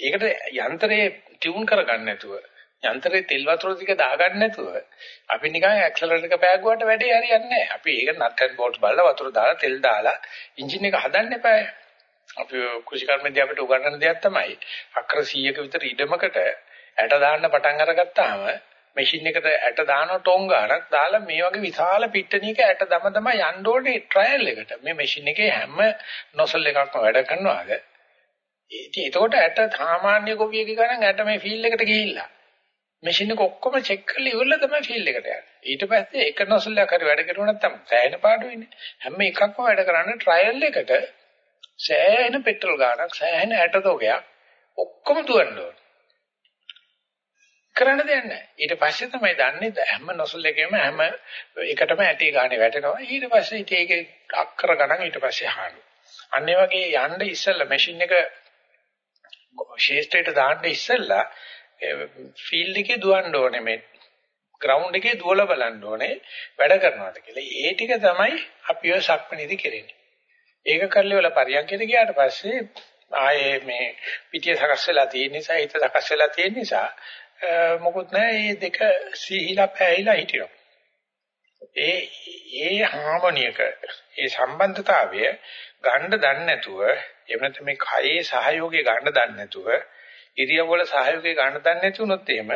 ඒකට යන්ත්‍රයේ ටියුන් කරගන්න නැතුව යන්ත්‍රේ තෙල් වතුර ටික දාගන්න නැතුව අපි නිකන් ඇක්සලරේටර් එක පෑගුවට වැඩේ හරියන්නේ නැහැ. අපි ඒක නට් ඇන්ඩ් බෝල්ට් බලලා වතුර දාලා තෙල් දාලා එන්ජින් එක හදන්න එපා. අපි කෘෂිකර්මදී අපිට උගන්වන දෙයක් තමයි අක්‍ර 100ක විතර ඉඩමකට ඇට දාන්න පටන් අරගත්තාම මැෂින් එකට ඇට දාන ටෝං ගානක් දාලා මේ වගේ විශාල පිට්ටනියක ඇට දම දම යන්න ඕනේ ට්‍රයල් එකට. මේ මැෂින් එකේ හැම නොසල් එකක්ම වැඩ කරනවාද? ඉතින් එතකොට ඇට සාමාන්‍ය කොපියක ගණන් ඇට මේ ෆීල්ඩ් එකට ගිහිල්ලා මැෂින් එක ඔක්කොම චෙක් කරලා ඉවරලා තමයි ෆීල්ඩ් එකට යන්නේ. ඊට පස්සේ එක නොසලයක් හරි වැඩ කරුවා නැත්නම් සෑහෙන පාඩු වෙන්නේ. හැම එකක්ම වැඩ කරන්න ට්‍රයල් එකට සෑහෙන පෙට්‍රල් ගාණක් සෑහෙන ඇටතෝගයක් ඔක්කොම දුවන්න ඕන. කරන්න දෙයක් නැහැ. ඊට පස්සේ තමයි දන්නේ හැම නොසල් එකෙම හැම එකටම ඇටි ගානේ වැටෙනවා. ඊට පස්සේ ඒකේ අක්කර ගණන් ඊට පස්සේ අහනවා. අන්න ඒ වගේ යන්න ඉස්සෙල්ලා මැෂින් එක ශේෂ්ඨයට දාන්න ඉස්සෙල්ලා ෆීල්ඩ් එකේ දුවන්න ඕනේ මේ ග්‍රවුන්ඩ් එකේ දුවලා බලන්න ඕනේ වැඩ කරනවාද කියලා. ඒ ටික තමයි අපි ඔය සක්මණේදී කරන්නේ. ඒක කරලා වල පරියන්කයට ගියාට පස්සේ ආයේ මේ පිටිය සකස් වෙලා තියෙන නිසා හිත සකස් වෙලා තියෙන නිසා මොකුත් නැහැ මේ දෙක සීහිලා පැහැහිලා හිටිනවා. ඒ ඒ හාමනියක ඒ සම්බන්ධතාවය ගන්න දන්නේ නැතුව එහෙම නැත්නම් මේ කයේ සහයෝගය ගන්න දන්නේ නැතුව ඉරියව් වල සහයෝගය ගන්න දන්නේ නැති වුණොත් එහෙම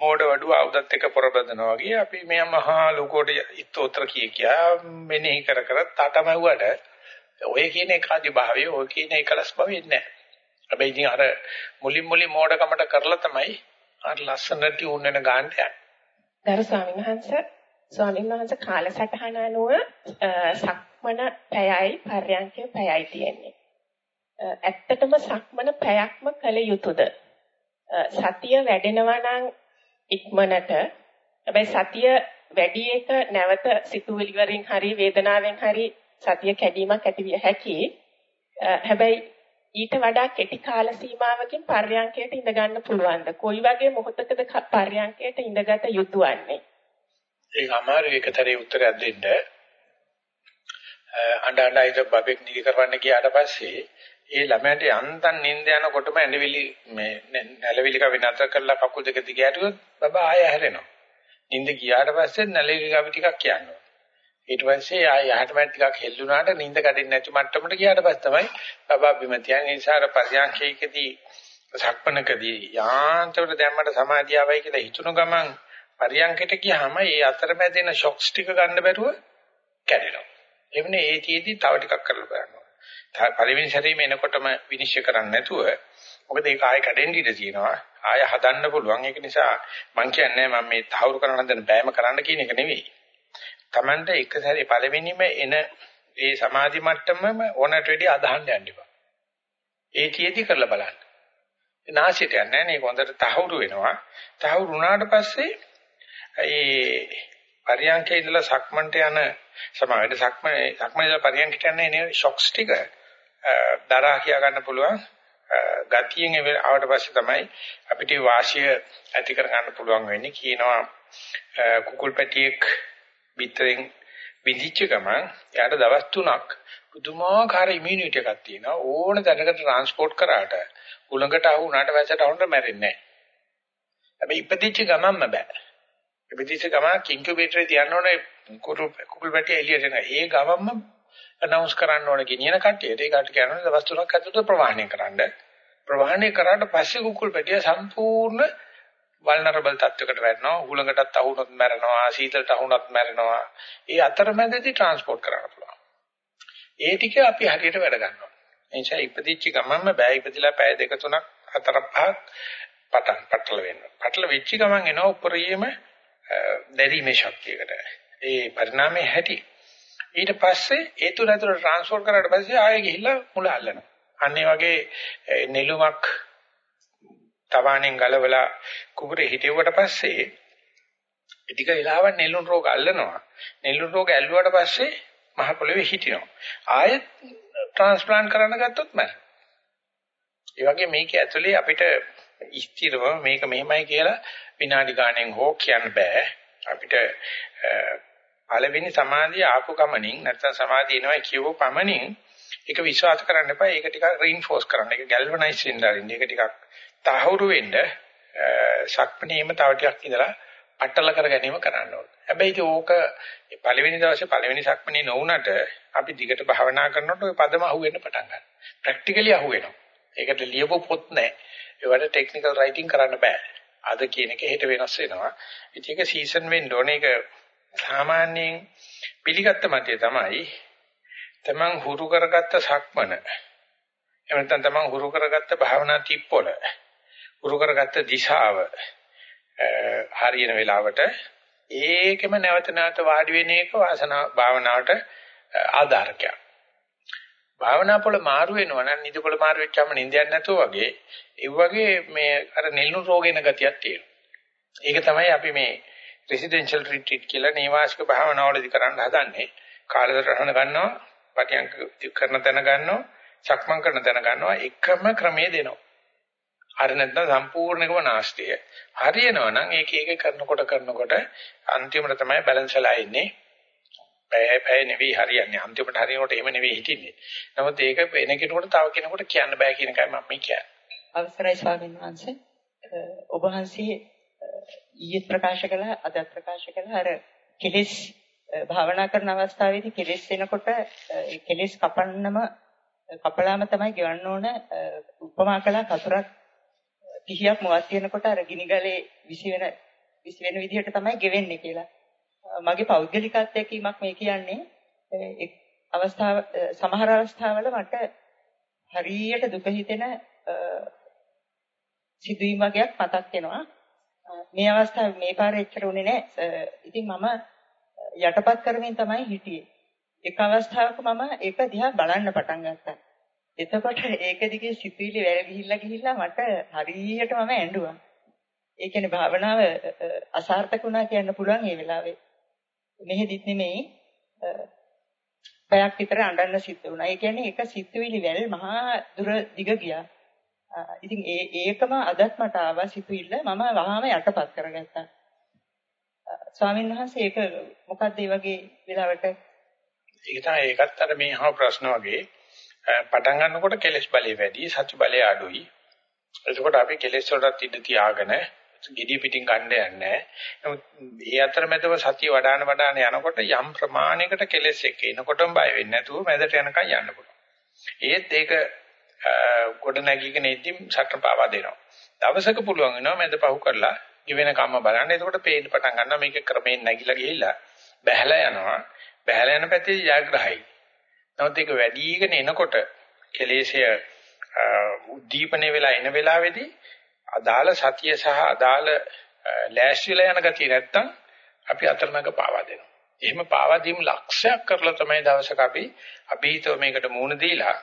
මෝඩ වඩුව ආයුධත් එක්ක පොරබදනවා වගේ අපි මේ මහා ලෝකෝට ඉතෝත්‍ර කිය කියා මෙනෙහි කර කර තටමැව්වට ඔය කියන එකාදී භාවය ඔය කියන එකලස් භාවය නැහැ. හැබැයි ඉතින් අර මුලින් මුලින් මෝඩකමට කරලා තමයි අර ලස්සනට උන් වෙන ගානට යන්නේ. ගරු ස්වාමීන් වහන්සේ ස්වාමීන් වහන්සේ කාලසටහන අනුව සක්මන පැයයි පර්යංකය පැයයි තියෙන්නේ. ඇත්තටම සක්මන පැයක්ම කළ යුතුයද? සතිය වැඩෙනවා නම් ඉක්මනට හැබැයි සතිය වැඩි එක නැවත සිතුවිලි වලින් හරි වේදනාවෙන් හරි සතිය කැඩීමක් ඇති විය හැකියි. හැබැයි ඊට වඩා කෙටි කාල සීමාවකින් පර්යංකයට ඉඳ ගන්න පුළුවන්ද? කොයි වගේ මොහොතකද පර්යංකයට ඉඳගත යුතුයන්නේ? ඒක අමාරු එකතරේ උත්තරයක් දෙන්න. අඬ අඬ ඉත බබෙක් නිදි කරවන්න ගියාට පස්සේ ඒ ළමයාට යන්තම් නිින්ද යනකොටම ඇඬවිලි මේ නැලවිලි කවි නතර කරලා කකුල් දෙක දිග ඇටුවොත් බබා ආය හැරෙනවා. නිින්ද ගියාට පස්සේ නැලවිලි කවි ටිකක් කියනවා. ඊට පස්සේ ආය යහට මැට් ටිකක් හෙල්ලුණාට නිින්ද කඩෙන්නේ නැති මට්ටමට ගියාට පස්සේ තමයි බබා බිම තියන්නේ ඉන්සාර පරියන්කේකදී සක්පනකදී යාන්තමට දැම්මට සමාධිය ආවයි කියලා හිතුණු ගමන් පරියන්කට ගියාම ඒ අතරමැදෙන ෂොක්ස් ටික ගන්න බැරුව කැඩෙනවා. එවනේ ඒ තියේදී තව ටිකක් කරලා බලනවා. පළවෙනි සැරේම එනකොටම විනිශ්චය කරන්නේ නැතුව මොකද ඒක ආයෙ කැඩෙන්න ඉඩ තියෙනවා. ආයෙ හදන්න පුළුවන්. ඒක නිසා මම කියන්නේ මම මේ තහවුරු කරන හදන බෑම කරන්න කියන එක නෙවෙයි. Tamante එක සැරේ පළවෙනිම එන ඒ සමාධි මට්ටමම ඕනට වැඩි අදහන්න යන්න එපා. ඒ තියේදී කරලා බලන්න. නාසියට යන්නේ නැහැ නේ හොඳට තහවුරු වෙනවා. තහවුරු වුණාට පස්සේ ඒ පරියන්කේ ඉඳලා සක්මන්ට යන සමාවෙන්න සක්මනේ සක්මනේ ඉඳලා පරියන්කට යන්නේ නේ ෂොක්ස් ටික දරා කියා ගන්න පුළුවන්. ගතියෙන් ආවට පස්සේ තමයි අපිට වාසිය ඇති කර ගන්න පුළුවන් වෙන්නේ. කියනවා කුකුල් පැටියෙක් පිටරෙන් විදිච්ච ගමන් එයාට දවස් 3ක් පුදුමාකාර ඉමුනිටි එකක් තියෙනවා. ඕන දැනකට ට්‍රාන්ස්පෝර්ට් කරාට උලඟට අහු උනාට වැසට අහුනට මැරෙන්නේ නැහැ. හැබැයි ඉපදිච්ච ගමන්ම බෑ. ඉපදිච්ච ගමන් ඉන්කියුබේටරේ තියන්න ඕනේ කුකුල් පැටිය එළියට එන. ඒ ගමන්ම අනවුන්ස් කරන්න ඕනේ ගෙනියන කට්ටියට. ඒ කට්ටිය කියනවා දවස් 3ක් ඇතුළත ප්‍රවාහණය කරන්න. ප්‍රවාහණය කරාට පස්සේ කුකුල් පැටිය සම්පූර්ණ වල්නරබල් තත්වයකට වැටෙනවා. උහුලඟටත් අහුනොත් මැරෙනවා සීතලට අහුනොත් මැරෙනවා. ඒ අතරමැදදී ટ્રાන්ස්පෝර්ට් කරන්න පුළුවන්. ඒ ටික අපි හරියට වැඩ ගන්නවා. ඒ නිසා ඉපදිච්ච ගමන්ම බෑ. ඉපදිලා පැය දෙක තුනක් හතර පහක් පටන් පටල වෙනවා පටල වෙච්ච ගමන් එනවා උපරියම දැරීමේ ශක්තියකට. ඒ පරිණාමයේ හැටි ඊට පස්සේ ඒ තුන ඇතුළට ට්‍රාන්ස්ෆෝර් කරාට පස්සේ ආයෙ ගිහිල්ලා මුල අල්ලනවා අන්න ඒ වගේ නෙළුමක් තවාණෙන් ගලවලා කුඹුරේ හිටෙව්වට පස්සේ ටික වෙලාවක් නෙළුම් රෝග අල්ලනවා. නෙළුම් රෝග ඇල්ලුවට පස්සේ මහ පොළවේ හිටිනවා. ආයෙත් ට්‍රාන්ස්ප්ලාන්ට් කරන්න ගත්තොත් මැරෙනවා. ඒ වගේ මේක ඇතුලේ අපිට ස්ථිරව මේක මෙහෙමයි කියලා විනාඩි ගාණෙන් හෝ කියන්න බෑ. අපිට පළවෙනි සමාධිය ආපු ගමනින් නැත්නම් සමාධිය එනවා කියව පමණින් ඒක විශ්වාස කරන්න එපා. ඒක ටිකක් රීන්ෆෝස් කරන්න. ඒක ගැල්වනයිස් වෙන්න ආරින්න. ඒක ටිකක් තහවුරු වෙන්න ශක්මණේම තව ටිකක් ඉඳලා අටල කර ගැනීම කරන්න ඕනේ. හැබැයි ඉතින් ඕක පළවෙනි දවසේ පළවෙනි සක්මනේ නොවුනට අපි දිගට භාවනා කරනකොට ওই පදම අහුවෙන්න පටන් ගන්නවා. ප්‍රැක්ටිකලි අහුවෙනවා. ඒකට ලියපු පොත් නැහැ. ඒවට ටෙක්නිකල් රයිටින් කරන්න බෑ. අද කියන එක හෙට වෙනස් වෙනවා. ඉතින් ඒක සීසන් වෙන්න ඕනේ. ඒක සාමාන්‍යයෙන් පිළිගත්ත මතය තමයි තමන් හුරු කරගත්ත සක්මන. එහෙම නැත්නම් තමන් හුරු කරගත්ත භාවනා තිප්පොළ. උරු කරගත්ත දිශාව හරියන වෙලාවට ඒකෙම නැවත නැවත වාඩි වෙන එක වාසනා භාවනාවට ආධාරකයක්. භාවනා පොළ මාරු වෙනවා නම් නිදි පොළ මාරු වෙච්චාම නිින්දයක් නැතුව වගේ ඒ වගේ මේ අර නිල්නු රෝගේන ගතියක් තියෙනවා. ඒක තමයි අපි මේ රෙසිඩෙන්ෂල් රිට්‍රීට් කියලා නේවාසික භාවනාවලදී කරන්න හදන්නේ. කාලසටහන ගන්නවා, පටියංක කරන තැන ගන්නවා, සක්මන් කරන දැන ගන්නවා එකම ක්‍රමයේ දෙනවා. හරි නැත්නම් සම්පූර්ණකම නාස්තිය. හරියනවා නම් ඒක ඒක කරනකොට කරනකොට අන්තිමට තමයි බැලන්ස් වෙලා ඉන්නේ. පැය පැය නෙවෙයි හරියන්නේ. අන්තිමට හරියනකොට එහෙම නෙවෙයි හිටින්නේ. නමුත් ඒක වෙන කෙනෙකුට තව කෙනෙකුට කියන්න බෑ කියන එකයි මම කියන්නේ. අවසරයි ස්වාමීන් වහන්සේ. ඔබ වහන්සේ ඊයේ ප්‍රකාශ කළා අද ප්‍රකාශ කළා අර කෙලෙස් භාවනා කරන අවස්ථාවේදී කෙලෙස් එනකොට ඒ කෙලෙස් කපන්නම කපලාම තමයි ගෙවන්න ඕන උපමා කළා කතරක් කිහියක් මොවත් තියෙනකොට අර ගිනි ගලේ විසි වෙන විසි වෙන විදිහට තමයි ගෙවෙන්නේ කියලා. මගේ පෞද්ගලිකත්වයේ කීමක් මේ කියන්නේ එක් අවස්ථාව සමහර අවස්ථාවල මට හරියට දුක හිතෙන සිදුවීම් වගේක් මතක් වෙනවා. මේ අවස්ථාවේ මේ පාරේ එච්චර උනේ නැහැ. ඉතින් මම යටපත් කරමින් තමයි හිටියේ. එක අවස්ථාවක මම ඒක දිහා බලන්න පටන් ගත්තා. එතකොට ඒක දිගේ සිතුවිලි වැල ගිහිල්ලා ගිහිල්ලා මට හරියට මම ඇඬුවා. ඒ කියන්නේ භාවනාව අසාර්ථක වුණා කියන්න පුළුවන් ඒ වෙලාවේ. මෙහෙදිත් නෙමෙයි පැයක් විතර අඬන්න සිද්ධ වුණා. ඒ කියන්නේ එක සිතුවිලි වැල් මහා දුර දිග ගියා. ඉතින් ඒ ඒකම අදත් මට ආවා සිතුවිල්ල මම වහාම යටපත් කරගත්තා. ස්වාමීන් වහන්සේ ඒක මොකද්ද මේ වගේ වෙලාවට ඒක තමයි ඒකත් අර මේ අහන ප්‍රශ්න වගේ පටන් ගන්නකොට කෙලස් බලය වැඩි සත්‍ය බලය අඩුයි. එතකොට අපි කෙලස් වලට ඉඳ තියාගෙන gediy පිටින් ගන්න යන්නේ. නමුත් ඒ අතරමැදව සතිය වඩාන වඩාන යනකොට යම් ප්‍රමාණයකට කෙලස් එක්ක එනකොටම බය වෙන්නේ නැතුව මැදට යනකම් යන්න පුළුවන්. ඒත් ඒක ගොඩ නැගීගෙන ඉද්දි සටන පාවා දෙනවා. දවසක පුළුවන් වෙනවා මැද පහු කරලා ගෙවෙන කම්ම බලන්න. එතකොට පේන්න පටන් ගන්නවා මේක ක්‍රමයෙන් නැగిලා ගිහිල්ලා බැහැලා යනවා. බැහැලා යන පැත්තේ ජයග්‍රහයි. නමුත් ඒක වැඩිගෙන එනකොට කෙලෙසය උද්දීපන වෙලා එන වෙලාවේදී අදාළ සතිය සහ අදාළ ලෑස්තිලා යන ගතිය නැත්තම් අපි අතරමඟ පාවා දෙනවා. එහෙම පාවා දීම ලක්ෂයක් කරලා තමයි දවසක අපි අභීතව මේකට මූණ දීලා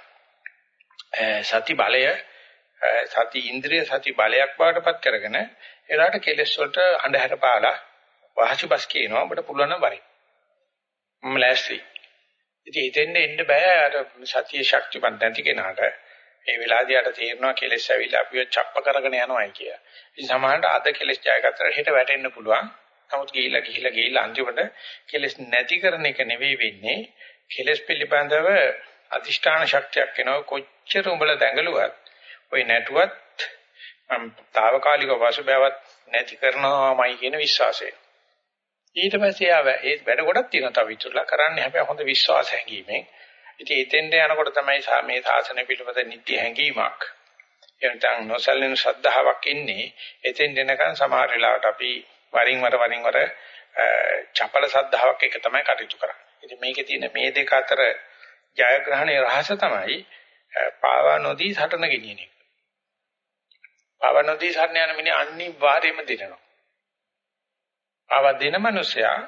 සති බලය සති ඉන්ද්‍රිය සති බලයක් බවටපත් කරගෙන එලාට කෙලෙස් වලට අඳුර පාලා වාසිබස් කියනවා ඔබට පුළුවන් නම් වරි. මම ලෑස්ති. ඉතින් ඉතින් එන්න බෑ අර සතිය ශක්තිමත් නැති කෙනාට මේ වෙලාවදී අර තේරෙනවා කෙලෙස් ඇවිල්ලා අපිව චප්ප කරගෙන යනවායි කියලා. ඉතින් සමහරවිට අද කෙලෙස් ජයගත්තට හෙට වැටෙන්න පුළුවන්. නමුත් ගිහිල්ලා ගිහිල්ලා ගිහිල්ලා අන්තිමට කෙලෙස් නැති කරන එක නෙවෙයි වෙන්නේ. කෙලෙස් පිළිබඳව අදිෂ්ඨාන ශක්තියක් එනවා කොච්චර උඹලා දැඟලුවත් ওই නැටුවත් මම తాවකාලික වාසුබෑවත් නැති කරනවාමයි කියන විශ්වාසය. ඊට පස්සේ ආව ඒ වැඩ ගොඩක් තියෙනවා තව ඉතුරුලා කරන්න හැබැයි හොඳ විශ්වාස හැඟීමෙන්. ඉතින් එතෙන්ට යනකොට තමයි මේ සාසනය පිළිබඳ නිත්‍ය හැඟීමක්. එනතන් නොසලින ශ්‍රද්ධාවක් ඉන්නේ. එතෙන් දෙනකන් සමහර වෙලාවට අපි වරින් වර වරින් වර චපල ශ්‍රද්ධාවක් එක තමයි කටයුතු කරන්නේ. ඉතින් මේකේ තියෙන මේ දෙක අතර ජයග්‍රහණයේ රහස තමයි පාවා නොදී සටන ගෙනියන එක. පාවා නොදී සටන යන මිනිහ අනිවාර්යයෙන්ම දිනනවා. පාවා දෙන මනුස්සයා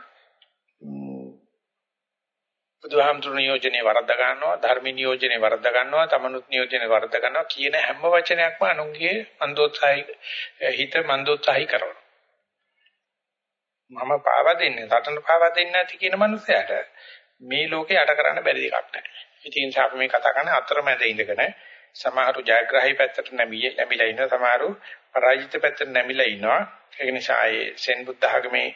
බුදුහාමුදුරු නියෝජනේ වරද්දා ගන්නවා ධර්ම නියෝජනේ වරද්දා ගන්නවා තමනුත් නියෝජනේ වරද්දා ගන්නවා කියන හැම වචනයක්ම අනුන්ගේ මන්දෝත්සාහයි හිත මන්දෝත්සාහයි කරනවා මම පාවා දෙන්නේ රටන පාවා දෙන්නේ නැති කියන මනුස්සයාට මේ ලෝකේ යට කරන්න බැරි දෙයක් නැහැ ඉතින් අපි මේ කතා කරන්නේ අතරමැද ඉඳගෙන සමහරු ජයග්‍රාහී පැත්තට නැමිලා නැමිලා ඉන්නවා සමහරු පරාජිත පැත්තට නැමිලා ඉන්නවා ඒක නිසා ඒ සෙන් බුද්ධ ආගමේ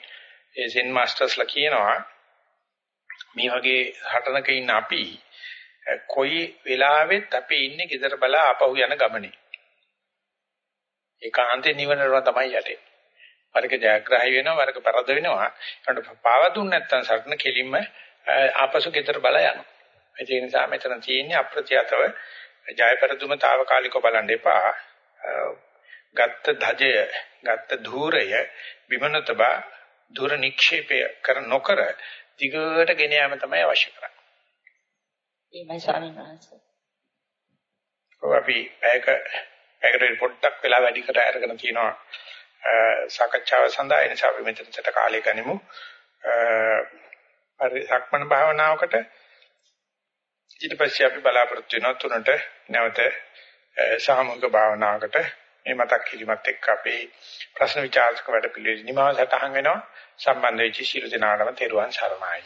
ඒ සෙන් මාස්ටර්ස්ලා කියනවා මේ වගේ හටනක ඉන්න අපි කොයි වෙලාවෙත් අපි ඉන්නේ gedara බලා ආපහු යන ගමනේ. ඒකාන්තේ නිවනට තමයි යටේ. වරක ජයග්‍රහයි වෙනවා වරක පරද වෙනවා. ඒකට පාව දුන්න නැත්නම් සටන කෙලින්ම ආපසු gedara බලා යනවා. ඒ නිසා මෙතන තියෙන්නේ අප්‍රත්‍යතව ජයපරදුමතාවකාලිකව බලන්න එපා. ගත්ත ධජය, ගත්ත ධූරය, විමනතබා දුර නික්ෂේපය කර නොකර දිගට ගෙන යාම තමයි අවශ්‍ය කරන්නේ. එහෙමයි ස්වාමීන් වහන්සේ. අපි පැයක පැයකට පොඩ්ඩක් වෙලා වැඩි කර අරගෙන තිනවා සාකච්ඡාව සඳහා ඒ නිසා අපි මෙතනට කාලය ගනිමු. පරි සක්මණ භාවනාවකට ඊට පස්සේ අපි බලාපොරොත්තු වෙනවා තුනට. නැවත සාමූහික භාවනාවකට. මේ මතක් කිරීමත් එක්ක අපේ ප්‍රශ්න විචාරක වැඩ පිළිවෙල නිමාව සටහන් වෙනවා. සම්බන්ධ වෙච්ච ශිරු දිනාටම තෙරුවන් සරණයි.